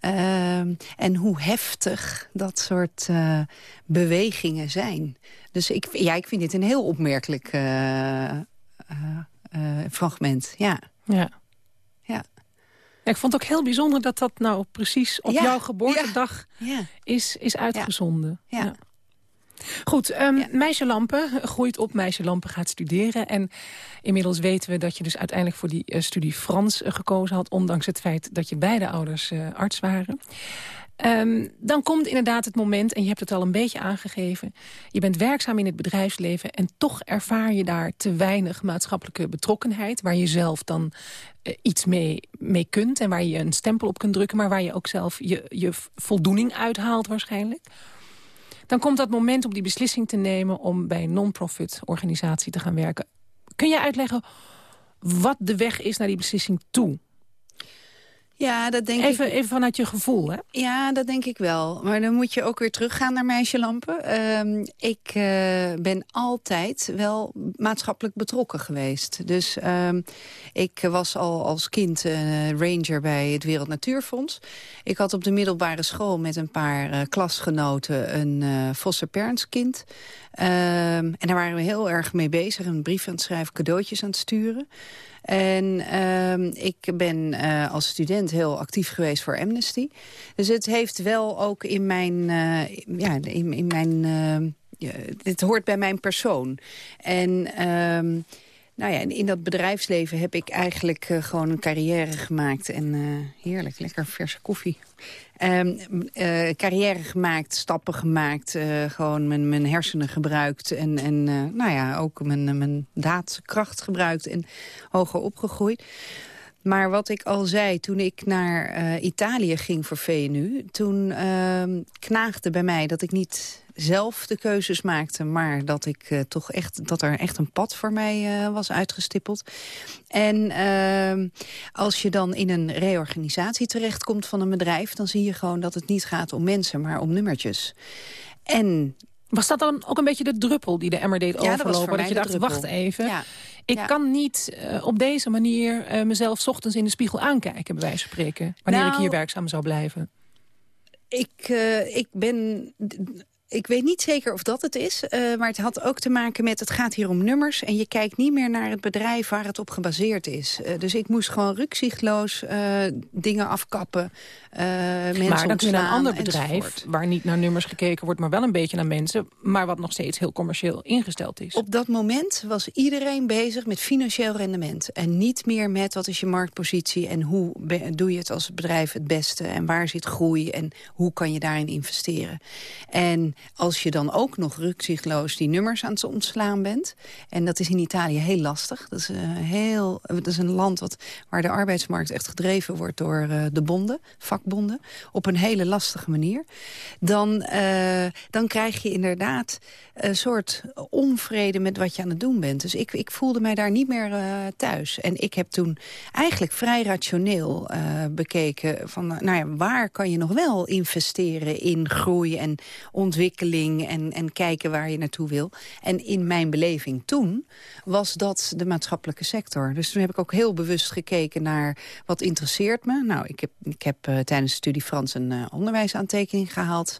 Uh, en hoe heftig dat soort uh, bewegingen zijn. Dus ik, ja, ik vind dit een heel opmerkelijk fragment, ja. Ja. ja. Ik vond het ook heel bijzonder dat dat nou precies op ja. jouw geboortedag ja. Is, is uitgezonden. Ja. ja. Goed, um, Meisje Lampen groeit op, Meisje Lampen gaat studeren. En inmiddels weten we dat je dus uiteindelijk voor die uh, studie Frans uh, gekozen had... ondanks het feit dat je beide ouders uh, arts waren. Um, dan komt inderdaad het moment, en je hebt het al een beetje aangegeven... je bent werkzaam in het bedrijfsleven... en toch ervaar je daar te weinig maatschappelijke betrokkenheid... waar je zelf dan uh, iets mee, mee kunt en waar je een stempel op kunt drukken... maar waar je ook zelf je, je voldoening uithaalt waarschijnlijk. Dan komt dat moment om die beslissing te nemen... om bij een non-profit organisatie te gaan werken. Kun je uitleggen wat de weg is naar die beslissing toe? Ja, dat denk even, ik... Even vanuit je gevoel, hè? Ja, dat denk ik wel. Maar dan moet je ook weer teruggaan naar Meisje Lampen. Um, ik uh, ben altijd wel maatschappelijk betrokken geweest. Dus um, ik was al als kind uh, ranger bij het Wereld Natuurfonds. Ik had op de middelbare school met een paar uh, klasgenoten een uh, parents kind. Um, en daar waren we heel erg mee bezig. Een brief aan het schrijven, cadeautjes aan het sturen. En uh, ik ben uh, als student heel actief geweest voor Amnesty. Dus het heeft wel ook in mijn... Uh, ja, in, in mijn ja, het hoort bij mijn persoon. En... Nou ja, in dat bedrijfsleven heb ik eigenlijk uh, gewoon een carrière gemaakt. En uh, heerlijk, lekker verse koffie. Um, uh, carrière gemaakt, stappen gemaakt, gewoon mijn, mijn hersenen gebruikt. En, en nou ja, ook mijn, mijn daadkracht gebruikt en hoger opgegroeid. Maar wat ik al zei, toen ik naar Italië ging voor VNU... toen uh, knaagde bij mij dat ik niet zelf de keuzes maakte... maar dat, ik, uh, toch echt, dat er echt een pad voor mij uh, was uitgestippeld. En uh, als je dan in een reorganisatie terechtkomt van een bedrijf... dan zie je gewoon dat het niet gaat om mensen, maar om nummertjes. En was dat dan ook een beetje de druppel die de emmer deed ja, overlopen? Dat, dat je dacht, druppel. wacht even. Ja. Ik ja. kan niet uh, op deze manier uh, mezelf 's ochtends in de spiegel aankijken, bij wijze van spreken. Wanneer nou, ik hier werkzaam zou blijven. Ik, uh, ik ben... Ik weet niet zeker of dat het is, uh, maar het had ook te maken met... het gaat hier om nummers en je kijkt niet meer naar het bedrijf waar het op gebaseerd is. Uh, dus ik moest gewoon rukzichtloos uh, dingen afkappen, mensen Maar dan kun je een ander enzovoort. bedrijf, waar niet naar nummers gekeken wordt... maar wel een beetje naar mensen, maar wat nog steeds heel commercieel ingesteld is. Op dat moment was iedereen bezig met financieel rendement. En niet meer met wat is je marktpositie en hoe doe je het als bedrijf het beste... en waar zit groei en hoe kan je daarin investeren. En als je dan ook nog rukzichtloos die nummers aan het ontslaan bent... en dat is in Italië heel lastig. Dat is, uh, heel, dat is een land wat, waar de arbeidsmarkt echt gedreven wordt door uh, de bonden, vakbonden... op een hele lastige manier. Dan, uh, dan krijg je inderdaad een soort onvrede met wat je aan het doen bent. Dus ik, ik voelde mij daar niet meer thuis. En ik heb toen eigenlijk vrij rationeel bekeken... van nou ja, waar kan je nog wel investeren in groei en ontwikkeling... en, en kijken waar je naartoe wil. En in mijn beleving toen was dat de maatschappelijke sector. Dus toen heb ik ook heel bewust gekeken naar wat interesseert me. Nou, ik heb, ik heb uh, tijdens de studie Frans een uh, onderwijsaantekening gehaald.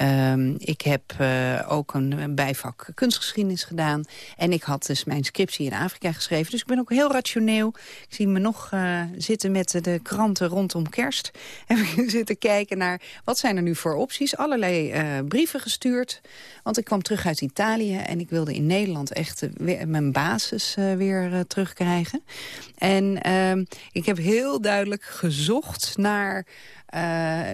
Um, ik heb uh, ook een, bijvak kunstgeschiedenis gedaan. En ik had dus mijn scriptie in Afrika geschreven. Dus ik ben ook heel rationeel. Ik zie me nog zitten met de kranten rondom kerst. (laughs) Heb ik zitten kijken naar wat zijn er nu voor opties. Allerlei brieven Want ik kwam terug uit Italië en ik wilde in Nederland echt weer mijn basis uh, weer uh, terugkrijgen. En uh, ik heb heel duidelijk gezocht naar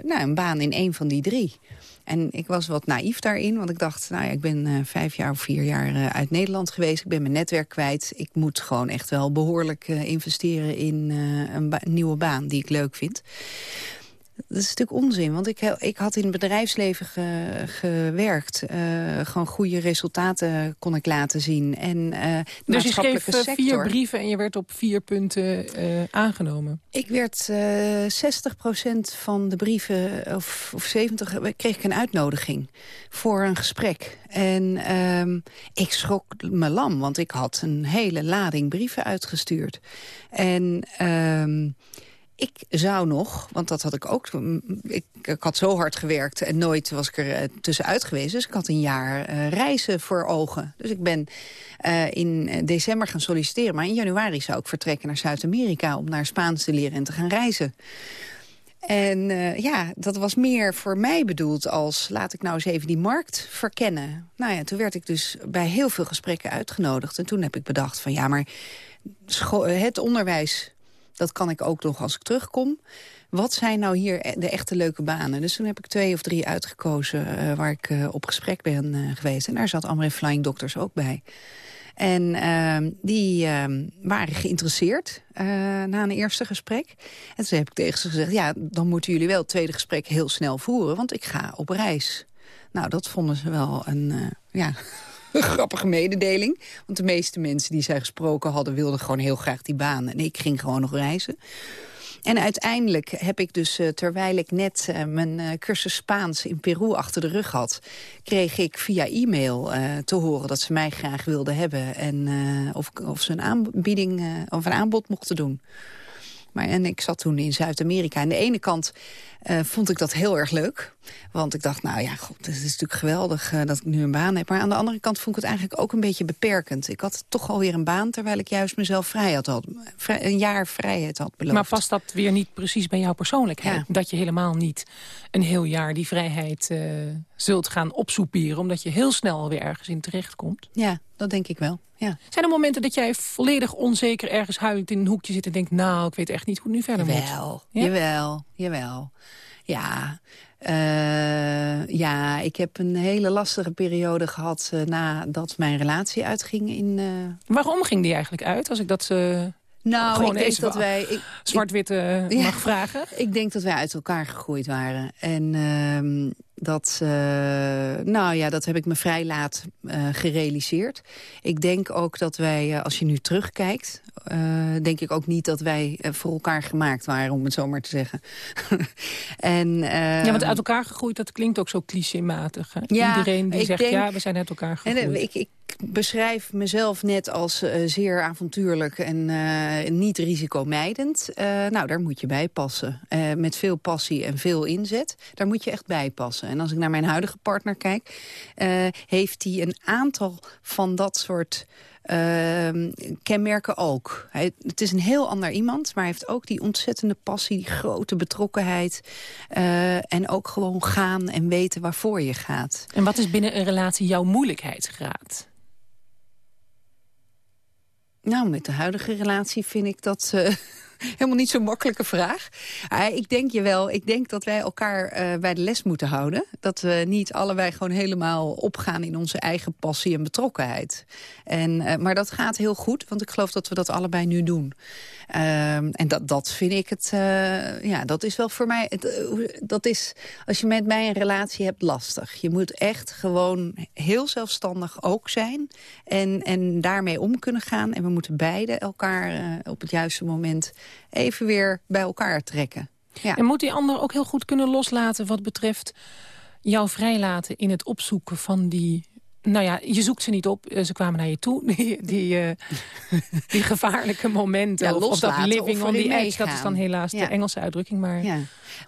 nou, een baan in een van die drie. En ik was wat naïef daarin, want ik dacht... nou ja, ik ben vijf jaar of vier jaar uit Nederland geweest. Ik ben mijn netwerk kwijt. Ik moet gewoon echt wel behoorlijk investeren in een, nieuwe baan die ik leuk vind. Dat is natuurlijk onzin, want ik, ik had in het bedrijfsleven ge, gewerkt. Uh, gewoon goede resultaten kon ik laten zien. En, uh, dus je schreef sector, vier brieven en je werd op vier punten uh, aangenomen? Ik werd 60% van de brieven, of, of 70, kreeg ik een uitnodiging voor een gesprek. En um, ik schrok me lam, want ik had een hele lading brieven uitgestuurd. En... Ik zou nog, want dat had ik ook... Ik, ik, had zo hard gewerkt en nooit was ik er uh, tussenuit geweest. Dus ik had een jaar uh, reizen voor ogen. Dus ik ben uh, in december gaan solliciteren. Maar in januari zou ik vertrekken naar Zuid-Amerika... om naar Spaans te leren en te gaan reizen. En ja, dat was meer voor mij bedoeld als... laat ik nou eens even die markt verkennen. Nou ja, toen werd ik dus bij heel veel gesprekken uitgenodigd. En toen heb ik bedacht van ja, maar het onderwijs dat kan ik ook nog als ik terugkom. Wat zijn nou hier e-, de echte leuke banen? Dus toen heb ik twee of drie uitgekozen uh, waar ik uh, op gesprek ben uh, geweest. En daar zat Amre Flying Doctors ook bij. En ehm, die ehm, waren geïnteresseerd na een eerste gesprek. En toen heb ik tegen ze gezegd... ja, dan moeten jullie wel het tweede gesprek heel snel voeren... want ik ga op reis. Nou, dat vonden ze wel een... ja, (laughs) grappige mededeling. Want de meeste mensen die zij gesproken hadden... wilden gewoon heel graag die baan. En ik ging gewoon nog reizen. En uiteindelijk heb ik dus, uh, terwijl ik net uh, mijn uh, cursus Spaans in Peru achter de rug had... kreeg ik via e-mail te horen dat ze mij graag wilden hebben... en of ze een aanbieding of een aanbod mochten doen. Maar, en ik zat toen in Zuid-Amerika. Aan de ene kant uh, vond ik dat heel erg leuk. Want ik dacht, nou ja, god, het is natuurlijk geweldig uh, dat ik nu een baan heb. Maar aan de andere kant vond ik het eigenlijk ook een beetje beperkend. Ik had toch alweer een baan, terwijl ik juist mezelf vrij had, had vrij, een jaar vrijheid had beloofd. Maar past dat weer niet precies bij jouw persoonlijkheid? Ja. Dat je helemaal niet een heel jaar die vrijheid uh, zult gaan opsoeperen... omdat je heel snel weer ergens in terechtkomt? Ja, dat denk ik wel. Ja. Zijn er momenten dat jij volledig onzeker ergens huilend in een hoekje zit... en denkt, nou, ik weet echt niet hoe het nu verder jawel, moet? Ja? Jawel, jawel. Ja, uh, ja, ik heb een hele lastige periode gehad... Uh, nadat mijn relatie uitging. In, uh... Waarom ging die eigenlijk uit, als ik dat... Nou, Gewoon ik denk dat wij... Zwart-wit mag (laughs) ja, vragen. Ik denk dat wij uit elkaar gegroeid waren. En uh, dat, uh, nou ja, dat heb ik me vrij laat uh, gerealiseerd. Ik denk ook dat wij, als je nu terugkijkt... denk ik ook niet dat wij voor elkaar gemaakt waren, om het zo maar te zeggen. (laughs) en, ja, want uit elkaar gegroeid, dat klinkt ook zo clichématig. Ja, Iedereen die zegt, denk, ja, we zijn uit elkaar gegroeid. En, ik, ik beschrijf mezelf net als zeer avontuurlijk en niet risicomijdend. nou, daar moet je bij passen. met veel passie en veel inzet. Daar moet je echt bij passen. En als ik naar mijn huidige partner kijk... Heeft hij een aantal van dat soort... Uh, kenmerken ook. Hij, het is een heel ander iemand, maar hij heeft ook die ontzettende passie, die grote betrokkenheid. En ook gewoon gaan en weten waarvoor je gaat. En wat is binnen een relatie jouw moeilijkheidsgraad? Nou, met de huidige relatie vind ik dat... Uh, (laughs) helemaal niet zo'n makkelijke vraag. Uh, ik denk je wel, ik denk dat wij elkaar uh, bij de les moeten houden. Dat we niet allebei gewoon helemaal opgaan in onze eigen passie en betrokkenheid. En, uh, maar dat gaat heel goed, want ik geloof dat we dat allebei nu doen. Ehm, en dat, dat vind ik het, uh, ja, dat is wel voor mij, het, uh, dat is, als je met mij een relatie hebt, lastig. Je moet echt gewoon heel zelfstandig ook zijn en, en daarmee om kunnen gaan. En we moeten beide elkaar uh, op het juiste moment even weer bij elkaar trekken. Ja. En moet die ander ook heel goed kunnen loslaten wat betreft jou vrijlaten in het opzoeken van die nou ja, je zoekt ze niet op. Ze kwamen naar je toe. (laughs) Die, die, uh, (laughs) die gevaarlijke momenten. Ja, of, of dat living of on the edge. Dat is dan helaas ja. de Engelse uitdrukking. Maar... Ja.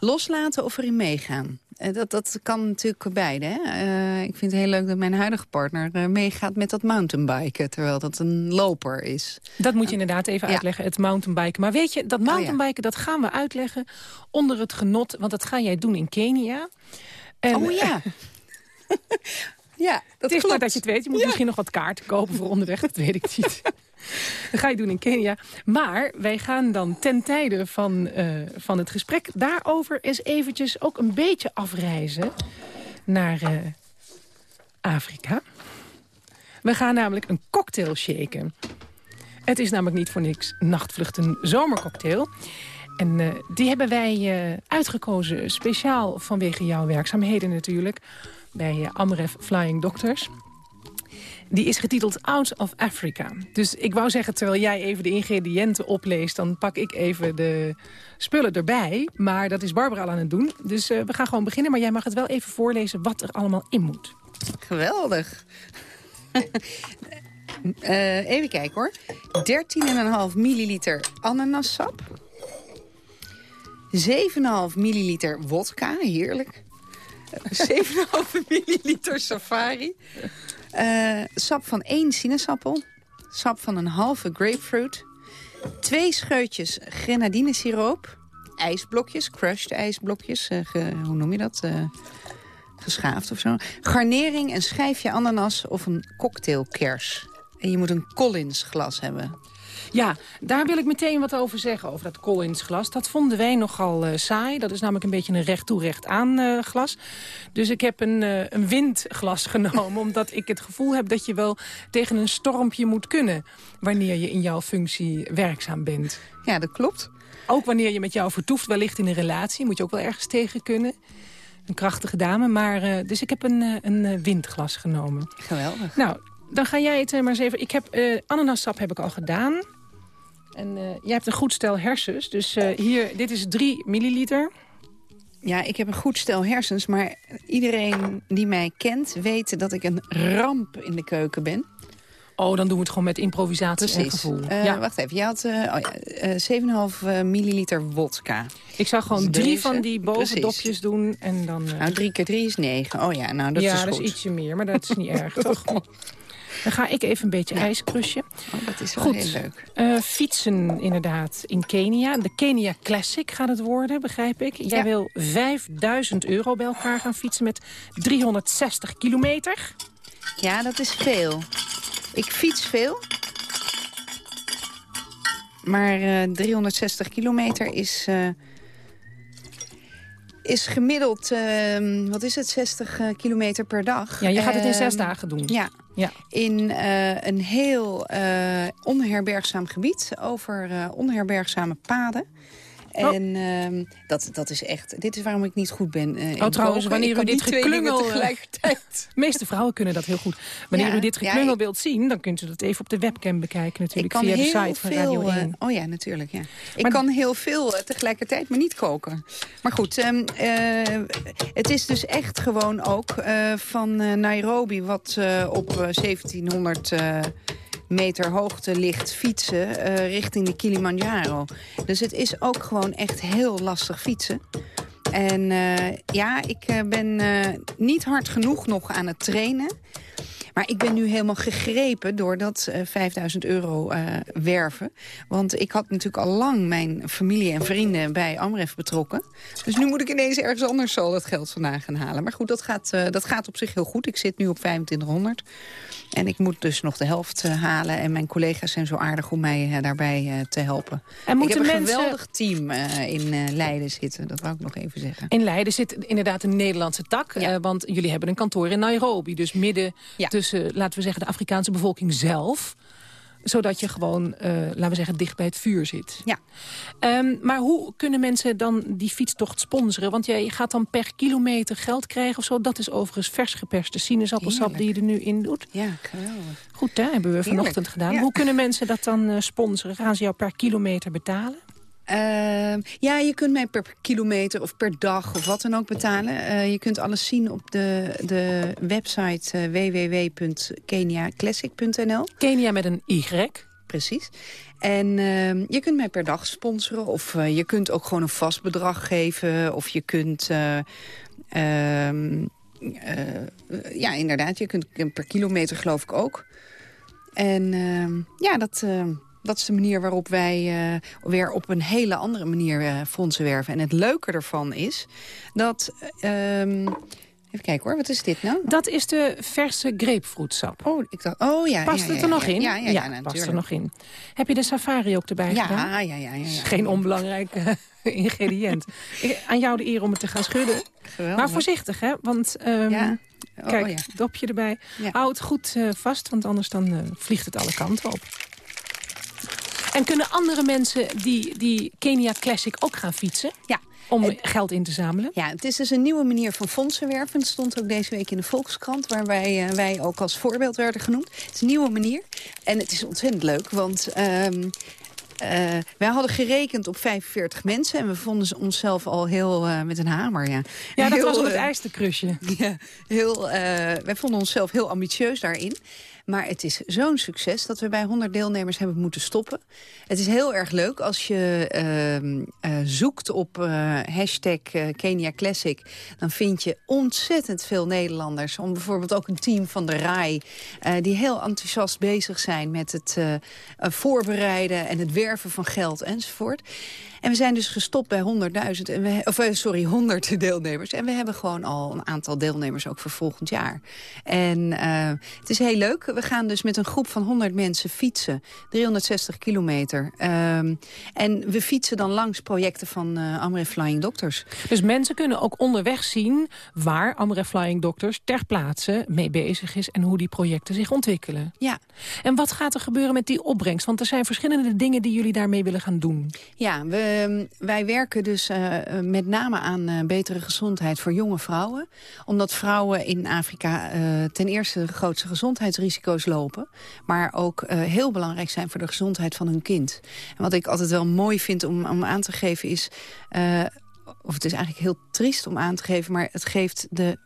Loslaten of erin meegaan. Uh, dat, dat kan natuurlijk beide. Hè? Uh, ik vind het heel leuk dat mijn huidige partner meegaat met dat mountainbiken. Terwijl dat een loper is. Dat moet je inderdaad even ja. uitleggen, het mountainbiken. Maar weet je, dat mountainbiken, oh, dat gaan we uitleggen onder het genot. Want dat ga jij doen in Kenia. En, oh ja. (laughs) Ja, dat het is maar dat je het weet. Je moet ja. misschien nog wat kaarten kopen voor onderweg. Dat weet ik niet. (laughs) dat ga je doen in Kenia. Maar wij gaan dan ten tijde van, uh, van het gesprek... daarover eens eventjes ook een beetje afreizen naar uh, Afrika. We gaan namelijk een cocktail shaken. Het is namelijk niet voor niks nachtvlucht een zomercocktail... En uh, die hebben wij uitgekozen speciaal vanwege jouw werkzaamheden natuurlijk... bij uh, Amref Flying Doctors. Die is getiteld Out of Africa. Dus ik wou zeggen, terwijl jij even de ingrediënten opleest... dan pak ik even de spullen erbij. Maar dat is Barbara al aan het doen. Dus we gaan gewoon beginnen. Maar jij mag het wel even voorlezen wat er allemaal in moet. Geweldig. (laughs) even kijken hoor. 13,5 milliliter ananassap. 7,5 milliliter wodka, heerlijk. 7,5 milliliter safari. Uh, sap van één sinaasappel. Sap van een halve grapefruit. Twee scheutjes grenadinesiroop. IJsblokjes, crushed ijsblokjes. Ge, hoe noem je dat? Uh, geschaafd of zo. Garnering, een schijfje ananas of een cocktailkers. En je moet een Collins glas hebben. Ja, daar wil ik meteen wat over zeggen, over dat Collins glas. Dat vonden wij nogal uh, saai. Dat is namelijk een beetje een recht toe recht aan uh, glas. Dus ik heb een, uh, een windglas (laughs) genomen, omdat ik het gevoel heb dat je wel tegen een stormpje moet kunnen... wanneer je in jouw functie werkzaam bent. Ja, dat klopt. Ook wanneer je met jou vertoeft, wellicht in een relatie, moet je ook wel ergens tegen kunnen. Een krachtige dame, maar dus ik heb een, een windglas genomen. Geweldig. Nou, dan ga jij het maar eens even... Ik heb uh, ananassap heb ik al gedaan. En uh, jij hebt een goed stel hersens. Dus uh, hier, dit is 3 milliliter. Ja, ik heb een goed stel hersens. Maar iedereen die mij kent weet dat ik een ramp in de keuken ben. Oh, dan doen we het gewoon met improvisatie Precies. en gevoel. Uh, ja. Wacht even, je had oh ja, 7,5 milliliter wodka. Ik zou gewoon dus drie deze. van die bovendopjes doen. En dan, Nou, drie keer drie is negen. Oh ja, nou dat ja, is goed. Ja, dat is ietsje meer, maar dat is niet (laughs) erg, toch? Dan ga ik even een beetje ja. ijs crushen. Oh, dat is wel Goed. heel leuk. Uh, fietsen inderdaad in Kenia. De Kenia Classic gaat het worden, begrijp ik. Jij ja. wil 5000 euro bij elkaar gaan fietsen met 360 kilometer. Ja, dat is veel. Ik fiets veel. Maar uh, 360 kilometer is... Uh, is gemiddeld, uh, wat is het, 60 uh, kilometer per dag. Ja, je gaat het in zes dagen doen. Ja, ja. in uh, een heel uh, onherbergzaam gebied, over uh, onherbergzame paden. Oh. En uh, dat, dat is echt, dit is waarom ik niet goed ben uh, Oh, trouwens, wanneer u dit geklungel... tegelijkertijd. De (laughs) meeste vrouwen kunnen dat heel goed. Wanneer ja, u dit geklungel ja, ik... wilt zien, dan kunt u dat even op de webcam bekijken natuurlijk. via de site van Radio 1. oh ja, natuurlijk, ja. Ik kan heel veel tegelijkertijd, maar niet koken. Maar goed, um, uh, het is dus echt gewoon ook van Nairobi... wat op 1700 meter hoogte ligt fietsen uh, richting de Kilimanjaro. Dus het is ook gewoon echt heel lastig fietsen. En uh, ja, ik uh, ben niet hard genoeg nog aan het trainen. Maar ik ben nu helemaal gegrepen door dat uh, 5000 euro uh, werven. Want ik had natuurlijk al lang mijn familie en vrienden bij Amref betrokken. Dus nu moet ik ineens ergens anders zo dat geld vandaan gaan halen. Maar goed, dat gaat, uh, dat gaat op zich heel goed. Ik zit nu op 2500. En ik moet dus nog de helft halen. En mijn collega's zijn zo aardig om mij daarbij te helpen. En ik heb een mensen... geweldig team in Leiden zitten. Dat wou ik nog even zeggen. In Leiden zit inderdaad een Nederlandse tak. Ja. want jullie hebben een kantoor in Nairobi. Dus midden Ja. tussen, laten we zeggen, de Afrikaanse bevolking zelf zodat je gewoon, eh, laten we zeggen, dicht bij het vuur zit. Ja. Ehm, maar hoe kunnen mensen dan die fietstocht sponsoren? Want jij gaat dan per kilometer geld krijgen of zo. Dat is overigens vers geperste sinaasappelsap die je er nu in doet. Ja, geweldig. Goed, hè? Hebben we vanochtend Heerlijk, gedaan. ja. Hoe kunnen mensen dat dan eh, sponsoren? Gaan ze jou per kilometer betalen? Uh, ja, je kunt mij per kilometer of per dag of wat dan ook betalen. Uh, je kunt alles zien op de, de website uh, www.keniaclassic.nl. Kenia met een Y. Precies. En uh, je kunt mij per dag sponsoren. Of uh, je kunt ook gewoon een vast bedrag geven. Of je kunt... Uh, ja, inderdaad. Je kunt per kilometer geloof ik ook. En ja, dat... Dat is de manier waarop wij uh, weer op een hele andere manier uh, fondsen werven. En het leuke ervan is dat... Uh, even kijken hoor, wat is dit nou? Dat is de verse grapefruitsap. Oh, ik dacht, oh ja. Past ja, het ja, er nog in? Ja, ja, ja, past er nog in. Heb je de safari ook erbij gedaan? Ja, ja, ja. ja, is geen onbelangrijk (laughs) ingrediënt. Aan jou de eer om het te gaan schudden. Geweldig. Maar voorzichtig, hè? Want um, ja. oh, kijk, ja. dopje erbij. Ja. Hou het goed uh, vast, want anders dan uh, vliegt het alle kanten op. En kunnen andere mensen die, die Kenia Classic ook gaan fietsen? Ja. Om geld in te zamelen? Ja, het is dus een nieuwe manier van fondsen werven. Het stond ook deze week in de Volkskrant, waar wij, uh, wij ook als voorbeeld werden genoemd. Het is een nieuwe manier. En het is ontzettend leuk, want... Um, uh, wij hadden gerekend op 45 mensen en we vonden onszelf al heel uh, met een hamer. Ja, ja dat heel, was op het ijsterkrusje. (laughs) Ja, heel, uh, wij vonden onszelf heel ambitieus daarin. Maar het is zo'n succes dat we bij 100 deelnemers hebben moeten stoppen. Het is heel erg leuk als je uh, uh, zoekt op uh, hashtag Kenia Classic. Dan vind je ontzettend veel Nederlanders. Om bijvoorbeeld ook een team van de RAI. die heel enthousiast bezig zijn met het voorbereiden en het werven van geld enzovoort. En we zijn dus gestopt bij 100.000, of sorry, 100 (laughs) deelnemers. En we hebben gewoon al een aantal deelnemers ook voor volgend jaar. En het is heel leuk. We gaan dus met een groep van 100 mensen fietsen. 360 kilometer. Um, en we fietsen dan langs projecten van uh, Amref Flying Doctors. Dus mensen kunnen ook onderweg zien waar Amref Flying Doctors ter plaatse mee bezig is... en hoe die projecten zich ontwikkelen. Ja. En wat gaat er gebeuren met die opbrengst? Want er zijn verschillende dingen die jullie daarmee willen gaan doen. Ja, we wij werken dus uh, met name aan uh, betere gezondheid voor jonge vrouwen. Omdat vrouwen in Afrika ten eerste de grootste lopen. Maar ook heel belangrijk zijn voor de gezondheid van hun kind. En wat ik altijd wel mooi vind om, om aan te geven is... of het is eigenlijk heel triest om aan te geven... maar het geeft de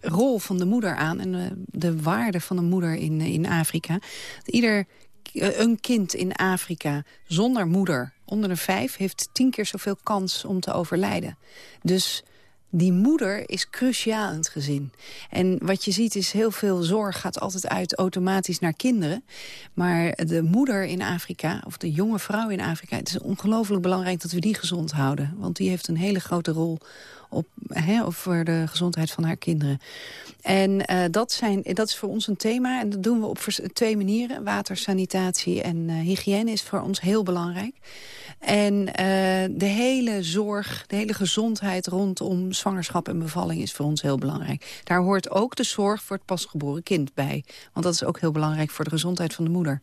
rol van de moeder aan en de, de waarde van de moeder in, in Afrika. Ieder een kind in Afrika zonder moeder onder de vijf... heeft tien keer zoveel kans om te overlijden. Dus die moeder is cruciaal in het gezin. En wat je ziet is heel veel zorg gaat altijd uit automatisch naar kinderen. Maar de moeder in Afrika, of de jonge vrouw in Afrika... het is ongelooflijk belangrijk dat we die gezond houden. Want die heeft een hele grote rol op, hè, voor de gezondheid van haar kinderen. En uh, dat, zijn, dat is voor ons een thema. En dat doen we op twee manieren. Water, sanitatie en uh, hygiëne is voor ons heel belangrijk. En uh, de hele zorg, de hele gezondheid rondom zwangerschap en bevalling is voor ons heel belangrijk. Daar hoort ook de zorg voor het pasgeboren kind bij. Want dat is ook heel belangrijk voor de gezondheid van de moeder.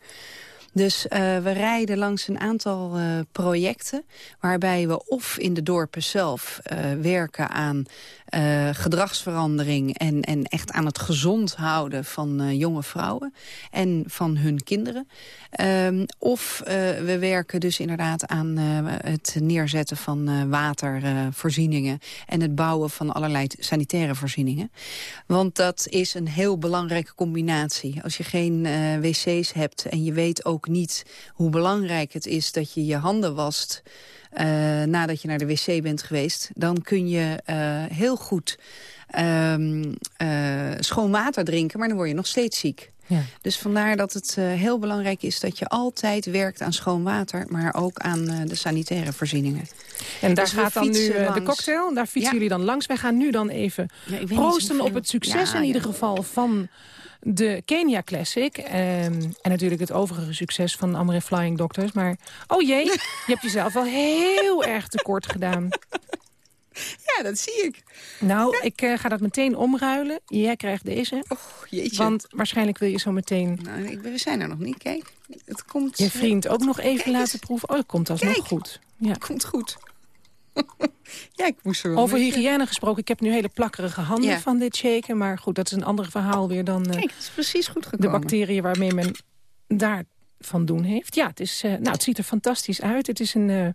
Dus uh, we rijden langs een aantal uh, projecten... waarbij we of in de dorpen zelf uh, werken aan gedragsverandering... En, en echt aan het gezond houden van jonge vrouwen en van hun kinderen. Um, of we werken dus inderdaad aan het neerzetten van watervoorzieningen... en het bouwen van allerlei sanitaire voorzieningen. Want dat is een heel belangrijke combinatie. Als je geen wc's hebt en je weet ook niet hoe belangrijk het is dat je je handen wast... Uh, nadat je naar de wc bent geweest... dan kun je uh, heel goed ehm, eh, schoon water drinken, maar dan word je nog steeds ziek. Ja. Dus vandaar dat het eh, heel belangrijk is dat je altijd werkt aan schoon water... maar ook aan eh, de sanitaire voorzieningen. En daar Dus gaat dan nu eh, de cocktail. Daar fietsen Ja. jullie dan langs. Wij gaan nu dan even Ja, proosten op het succes in ieder geval van de Kenia Classic. Ehm, en natuurlijk het overige succes van Amre Flying Doctors. Maar, oh jee, (laughs) je hebt jezelf wel heel erg tekort gedaan. Ja, dat zie ik. Nou, ik eh, ga dat meteen omruilen. Jij krijgt deze. Jeetje. Want waarschijnlijk wil je zo meteen Nou, ik, we zijn er nog niet, kijk. Het komt... je vriend ook nog even Kijk laten proeven. Oh, dat komt alsnog Kijk. goed. Ja. Komt goed. (laughs) ja, ik moest er wel Over hygiëne gesproken, ik heb nu hele plakkerige handen Ja. van dit shaken. Maar goed, dat is een ander verhaal weer dan eh, Kijk, is precies goed de gekomen. bacteriën waarmee men daar van doen heeft. Ja, het, is, eh, nou, het ziet er fantastisch uit. Het is een, eh,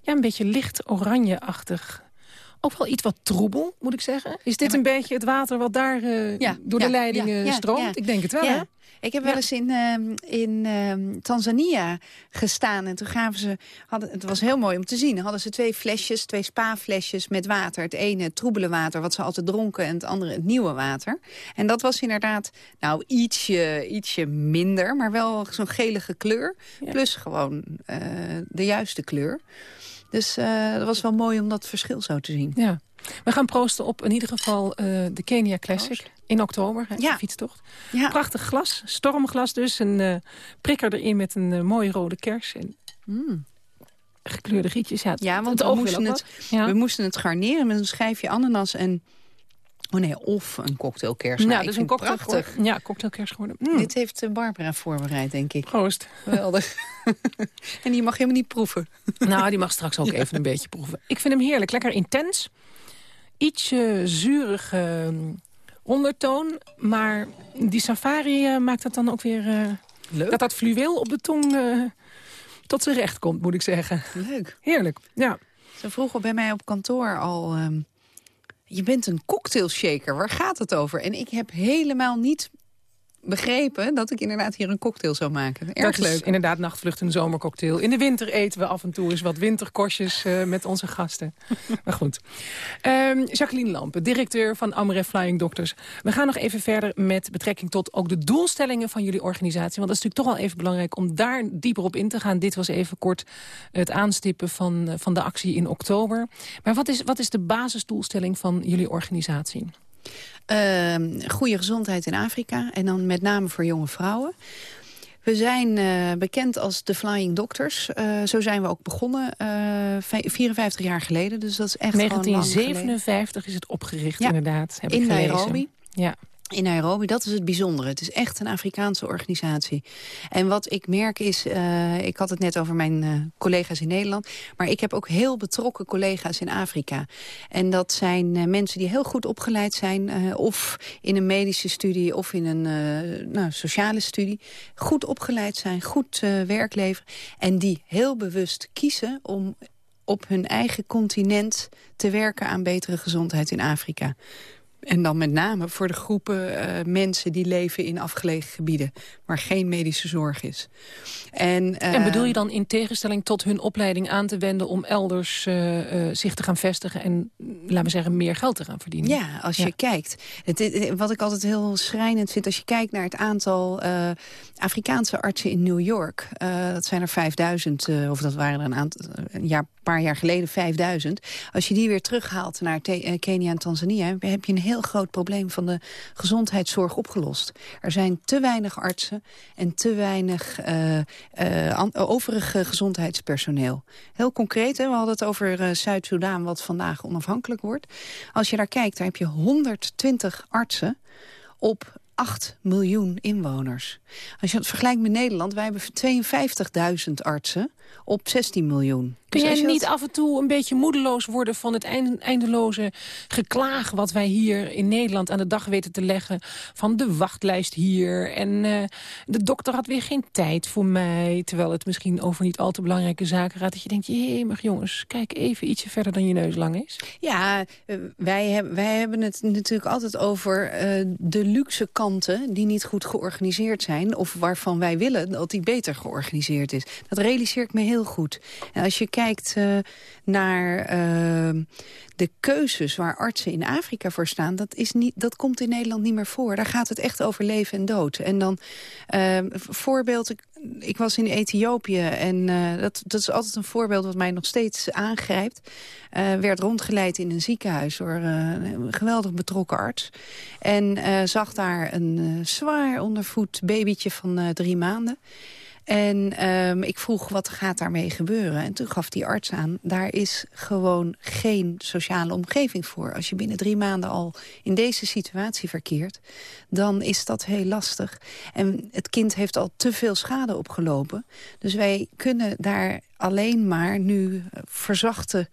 ja, een beetje licht oranje-achtig. Ook wel iets wat troebel, moet ik zeggen. Is dit een beetje het water wat daar eh, Ja, door ja, de leidingen stroomt? Ik denk het wel, hè? Ik heb wel eens in, ehm, in ehm, Tanzania gestaan. En toen gaven ze... Hadden, het was heel mooi om te zien. Hadden ze twee flesjes, twee spa-flesjes met water. Het ene het troebele water, wat ze altijd dronken. En het andere het nieuwe water. En dat was inderdaad nou ietsje, ietsje minder. Maar wel zo'n gelige kleur. Plus gewoon eh, de juiste kleur. Dus eh dat was wel mooi om dat verschil zo te zien. Ja. We gaan proosten op in ieder geval eh, de Kenia Classic in oktober, hè, Ja. de fietstocht. Ja. Prachtig glas, stormglas dus. Een eh, prikker erin met een mooie rode kers. En gekleurde rietjes. Ja, het- Ja, want het we moesten, het. Ja. we moesten het garneren met een schijfje ananas en... Oh nee, of een cocktailkers. Nou, nou, dus een cocktail prachtig. Ja, cocktailkers geworden. Mm. Dit heeft eh, Barbara voorbereid, denk ik. Proost. Geweldig. (laughs) en die mag helemaal niet proeven. (laughs) Nou, die mag straks ook even een beetje proeven. Ik vind hem heerlijk. Lekker intens. Ietsje zurige mm, ondertoon. Maar die safari eh, maakt het dan ook weer... eh, Leuk. Dat dat fluweel op de tong tot zijn recht komt, moet ik zeggen. Leuk. Heerlijk, ja. Ze vroegen bij mij op kantoor al... ehm, je bent een cocktailshaker, waar gaat het over? En ik heb helemaal niet begrepen dat ik inderdaad hier een cocktail zou maken. Erg dat leuk. is inderdaad nachtvlucht een zomercocktail. In de winter eten we af en toe eens wat winterkostjes eh, met onze gasten. (laughs) maar goed. Ehm, Jacqueline Lampen, directeur van Amref Flying Doctors. We gaan nog even verder met betrekking tot ook de doelstellingen van jullie organisatie. Want dat is natuurlijk toch wel even belangrijk om daar dieper op in te gaan. Dit was even kort het aanstippen van, eh, van de actie in oktober. Maar wat is, wat is de basisdoelstelling van jullie organisatie? Ehm, goede gezondheid in Afrika. En dan met name voor jonge vrouwen. We zijn eh, bekend als de Flying Doctors. Eh, zo zijn we ook begonnen, eh, vij- 54 jaar geleden. Dus dat is echt gewoon lang geleden. 1957 is het opgericht, Ja, inderdaad. Heb in ik. Nairobi. Ja. In Nairobi, dat is het bijzondere. Het is echt een Afrikaanse organisatie. En wat ik merk is, eh, ik had het net over mijn eh, collega's in Nederland... maar ik heb ook heel betrokken collega's in Afrika. En dat zijn eh, mensen die heel goed opgeleid zijn... of in een medische studie of in een nou, sociale studie. Goed opgeleid zijn, goed werk leveren. En die heel bewust kiezen om op hun eigen continent te werken aan betere gezondheid in Afrika. En dan met name voor de groepen eh, mensen die leven in afgelegen gebieden... waar geen medische zorg is. En, En eh, bedoel je dan in tegenstelling tot hun opleiding aan te wenden... om elders eh, zich te gaan vestigen en, laten we zeggen, meer geld te gaan verdienen? Ja, als je kijkt. Het, wat ik altijd heel schrijnend vind... als je kijkt naar het aantal Afrikaanse artsen in New York... dat zijn er 5000, eh, of dat waren er een, aantal, een jaar, paar jaar geleden 5000. Als je die weer terughaalt naar eh, Kenia en Tanzania... heb je een heel groot probleem van de gezondheidszorg opgelost. Er zijn te weinig artsen en te weinig eh, eh, overige gezondheidspersoneel. Heel concreet, hè, we hadden het over Zuid-Soedan... wat vandaag onafhankelijk wordt. Als je daar kijkt, daar heb je 120 artsen op 8 miljoen inwoners. Als je het vergelijkt met Nederland, wij hebben 52.000 artsen op 16 miljoen. Kun Dus jij je niet af en toe een beetje moedeloos worden van het eind- eindeloze geklaag... wat wij hier in Nederland aan de dag weten te leggen... van de wachtlijst hier en eh, de dokter had weer geen tijd voor mij... terwijl het misschien over niet al te belangrijke zaken gaat... dat je denkt, jemig jongens, kijk even ietsje verder dan je neus lang is. Ja, eh, wij, hebben wij hebben het natuurlijk altijd over eh, de luxe kanten... die niet goed georganiseerd zijn... of waarvan wij willen dat die beter georganiseerd is. Dat realiseer ik me heel goed. En als je kijkt uh, naar uh, de keuzes waar artsen in Afrika voor staan... Dat, is niet, dat komt in Nederland niet meer voor. Daar gaat het echt over leven en dood. En dan, uh, voorbeeld, ik, ik, was in Ethiopië... en dat, dat is altijd een voorbeeld wat mij nog steeds aangrijpt. werd rondgeleid in een ziekenhuis door een geweldig betrokken arts. En zag daar een zwaar ondervoed babytje van drie maanden... En um, ik vroeg, wat gaat daarmee gebeuren? En toen gaf die arts aan, daar is gewoon geen sociale omgeving voor. Als je binnen drie maanden al in deze situatie verkeert... dan is dat heel lastig. En het kind heeft al te veel schade opgelopen. Dus wij kunnen daar alleen maar nu verzachten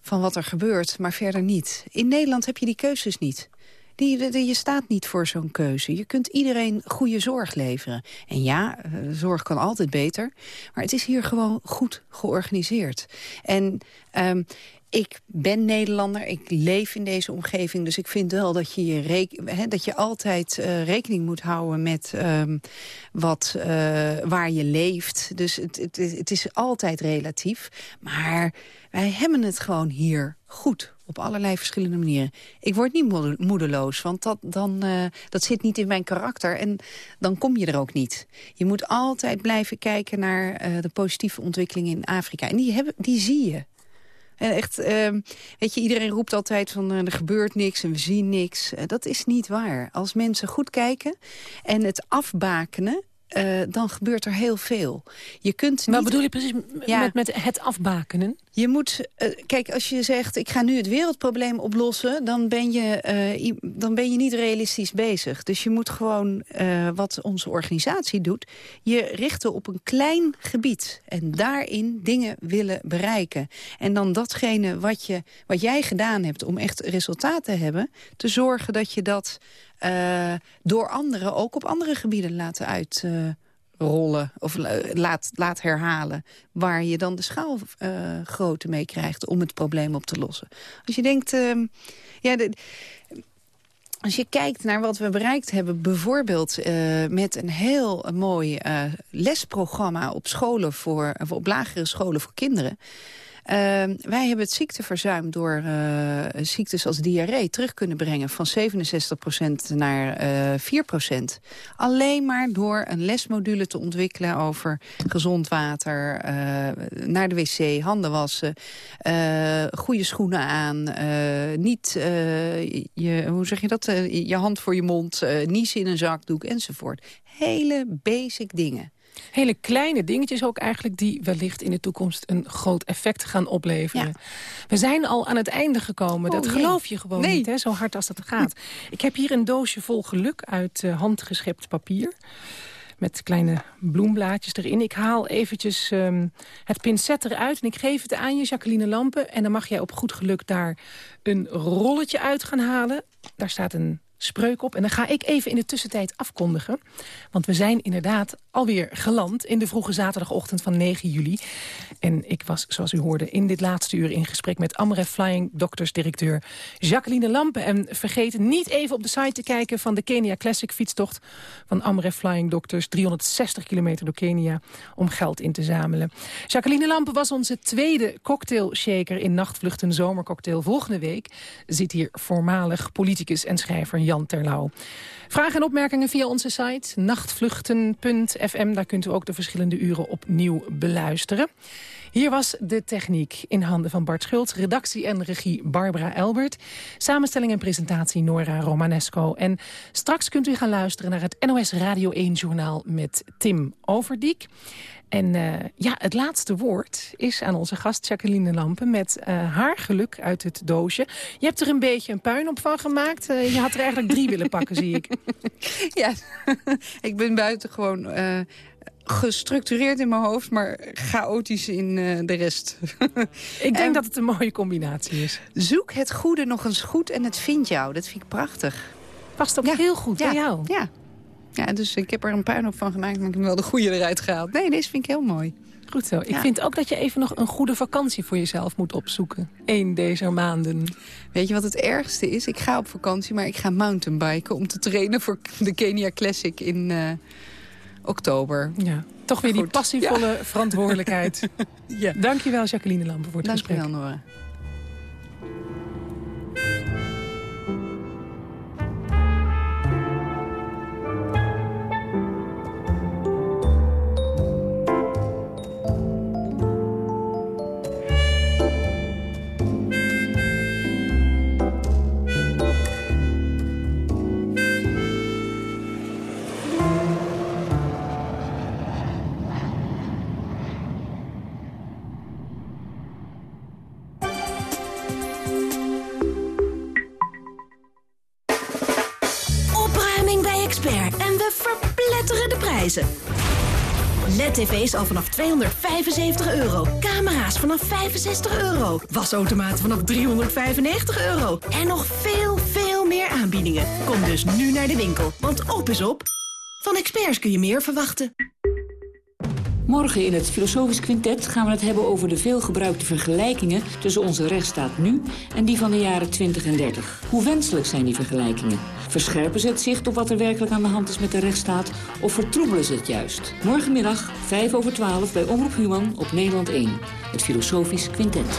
van wat er gebeurt, maar verder niet. In Nederland heb je die keuzes niet. Die, je staat niet voor zo'n keuze. Je kunt iedereen goede zorg leveren. En ja, eh, zorg kan altijd beter. Maar het is hier gewoon goed georganiseerd. En um, ik ben Nederlander, ik leef in deze omgeving... dus ik vind wel dat je, dat je altijd uh, rekening moet houden met um, wat, uh, waar je leeft. Dus het, het, het is altijd relatief. Maar wij hebben het gewoon hier goed op allerlei verschillende manieren. Ik word niet moedeloos, want dat, dan, uh, dat zit niet in mijn karakter. En dan kom je er ook niet. Je moet altijd blijven kijken naar uh, de positieve ontwikkelingen in Afrika. En die, hebben, die zie je. En echt, uh, weet je, iedereen roept altijd van uh, er gebeurt niks en we zien niks. Dat is niet waar. Als mensen goed kijken en het afbakenen, uh, dan gebeurt er heel veel. Je kunt niet... Wat bedoel je precies ja, met, met het afbakenen? Je moet, uh, kijk, als je zegt, ik ga nu het wereldprobleem oplossen... dan ben je, uh, dan ben je niet realistisch bezig. Dus je moet gewoon, wat onze organisatie doet... je richten op een klein gebied. En daarin dingen willen bereiken. En dan datgene wat, je, wat jij gedaan hebt om echt resultaat te hebben... te zorgen dat je dat uh, door anderen ook op andere gebieden laten uitrollen. Of laat, laat herhalen. Waar je dan de schaalgrootte uh, mee krijgt om het probleem op te lossen. Als je denkt... Uh, ja, als je kijkt naar wat we bereikt hebben, bijvoorbeeld uh, met een heel mooi lesprogramma op scholen voor, op lagere scholen voor kinderen. Uh, wij hebben het ziekteverzuim door uh, ziektes als diarree terug kunnen brengen... van 67% naar uh, eh, 4%. Alleen maar door een lesmodule te ontwikkelen over gezond water... naar de wc, handen wassen, goede schoenen aan... niet, je, hoe zeg je dat, je hand voor je mond, niezen in een zakdoek enzovoort. Hele basic dingen. Hele kleine dingetjes ook eigenlijk... die wellicht in de toekomst een groot effect gaan opleveren. We zijn al aan het einde gekomen. dat oh, geloof je gewoon niet, hè, zo hard als dat gaat. (laughs) Ik heb hier een doosje vol geluk uit uh, handgeschept papier met kleine bloemblaadjes erin. Ik haal eventjes um, het pincet eruit en ik geef het aan je, Jacqueline Lampen. En dan mag jij op goed geluk daar een rolletje uit gaan halen. Daar staat een spreuk op. En dan ga ik even in de tussentijd afkondigen. Want we zijn inderdaad alweer geland in de vroege zaterdagochtend van 9 juli. En ik was, zoals u hoorde, in dit laatste uur in gesprek met Amref Flying Doctors directeur Jacqueline Lampen. En vergeet niet even op de site te kijken van de Kenia Classic fietstocht van Amref Flying Doctors. 360 kilometer door Kenia om geld in te zamelen. Jacqueline Lampen was onze tweede cocktailshaker in Nachtvluchten Zomercocktail. Volgende week zit hier voormalig politicus en schrijver Jan Terlouw. Vragen en opmerkingen via onze site nachtvluchten.fm. Daar kunt u ook de verschillende uren opnieuw beluisteren. Hier was de techniek in handen van Bart Schultz. Redactie en regie Barbara Elbert. Samenstelling en presentatie Nora Romanesco. En straks kunt u gaan luisteren naar het NOS Radio 1-journaal met Tim Overdiek. En uh, ja, het laatste woord is aan onze gast Jacqueline Lampen... met uh, haar geluk uit het doosje. Je hebt er een beetje een puin op van gemaakt. Uh, je had er eigenlijk drie willen pakken, zie ik. (laughs) Ja, (laughs) ik ben buitengewoon gestructureerd in mijn hoofd, maar chaotisch in uh, de rest. ik denk (laughs) dat het een mooie combinatie is. Zoek het goede nog eens goed en het vindt jou. Dat vind ik prachtig. Past ook heel goed ja. bij jou. Ja. Ja, dus ik heb er een puinhoop van gemaakt, maar ik heb wel de goede eruit gehaald. Nee, deze vind ik heel mooi. Goed zo. Ik vind ook dat je even nog een goede vakantie voor jezelf moet opzoeken. Eén deze maanden. Weet je wat het ergste is? Ik ga op vakantie, maar ik ga mountainbiken... om te trainen voor de Kenia Classic in... Uh, oktober. Ja. Toch weer die passievolle verantwoordelijkheid. (laughs) ja. Dankjewel, Jacqueline Lampen, voor het Dankjewel, gesprek. Nora. LED-tv's al vanaf 275 euro. Camera's vanaf 65 euro. Wasautomaten vanaf 395 euro. En nog veel, veel meer aanbiedingen. Kom dus nu naar de winkel, want op is op. Van experts kun je meer verwachten. Morgen in het Filosofisch Quintet gaan we het hebben over de veelgebruikte vergelijkingen tussen onze rechtsstaat nu en die van de jaren 20 en 30. Hoe wenselijk zijn die vergelijkingen? Verscherpen ze het zicht op wat er werkelijk aan de hand is met de rechtsstaat of vertroebelen ze het juist? Morgenmiddag, 5 over 12 bij Omroep Human op Nederland 1. Het Filosofisch Quintet.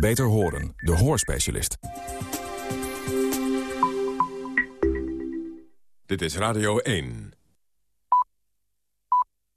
Beter horen, de hoorspecialist. Dit is Radio 1.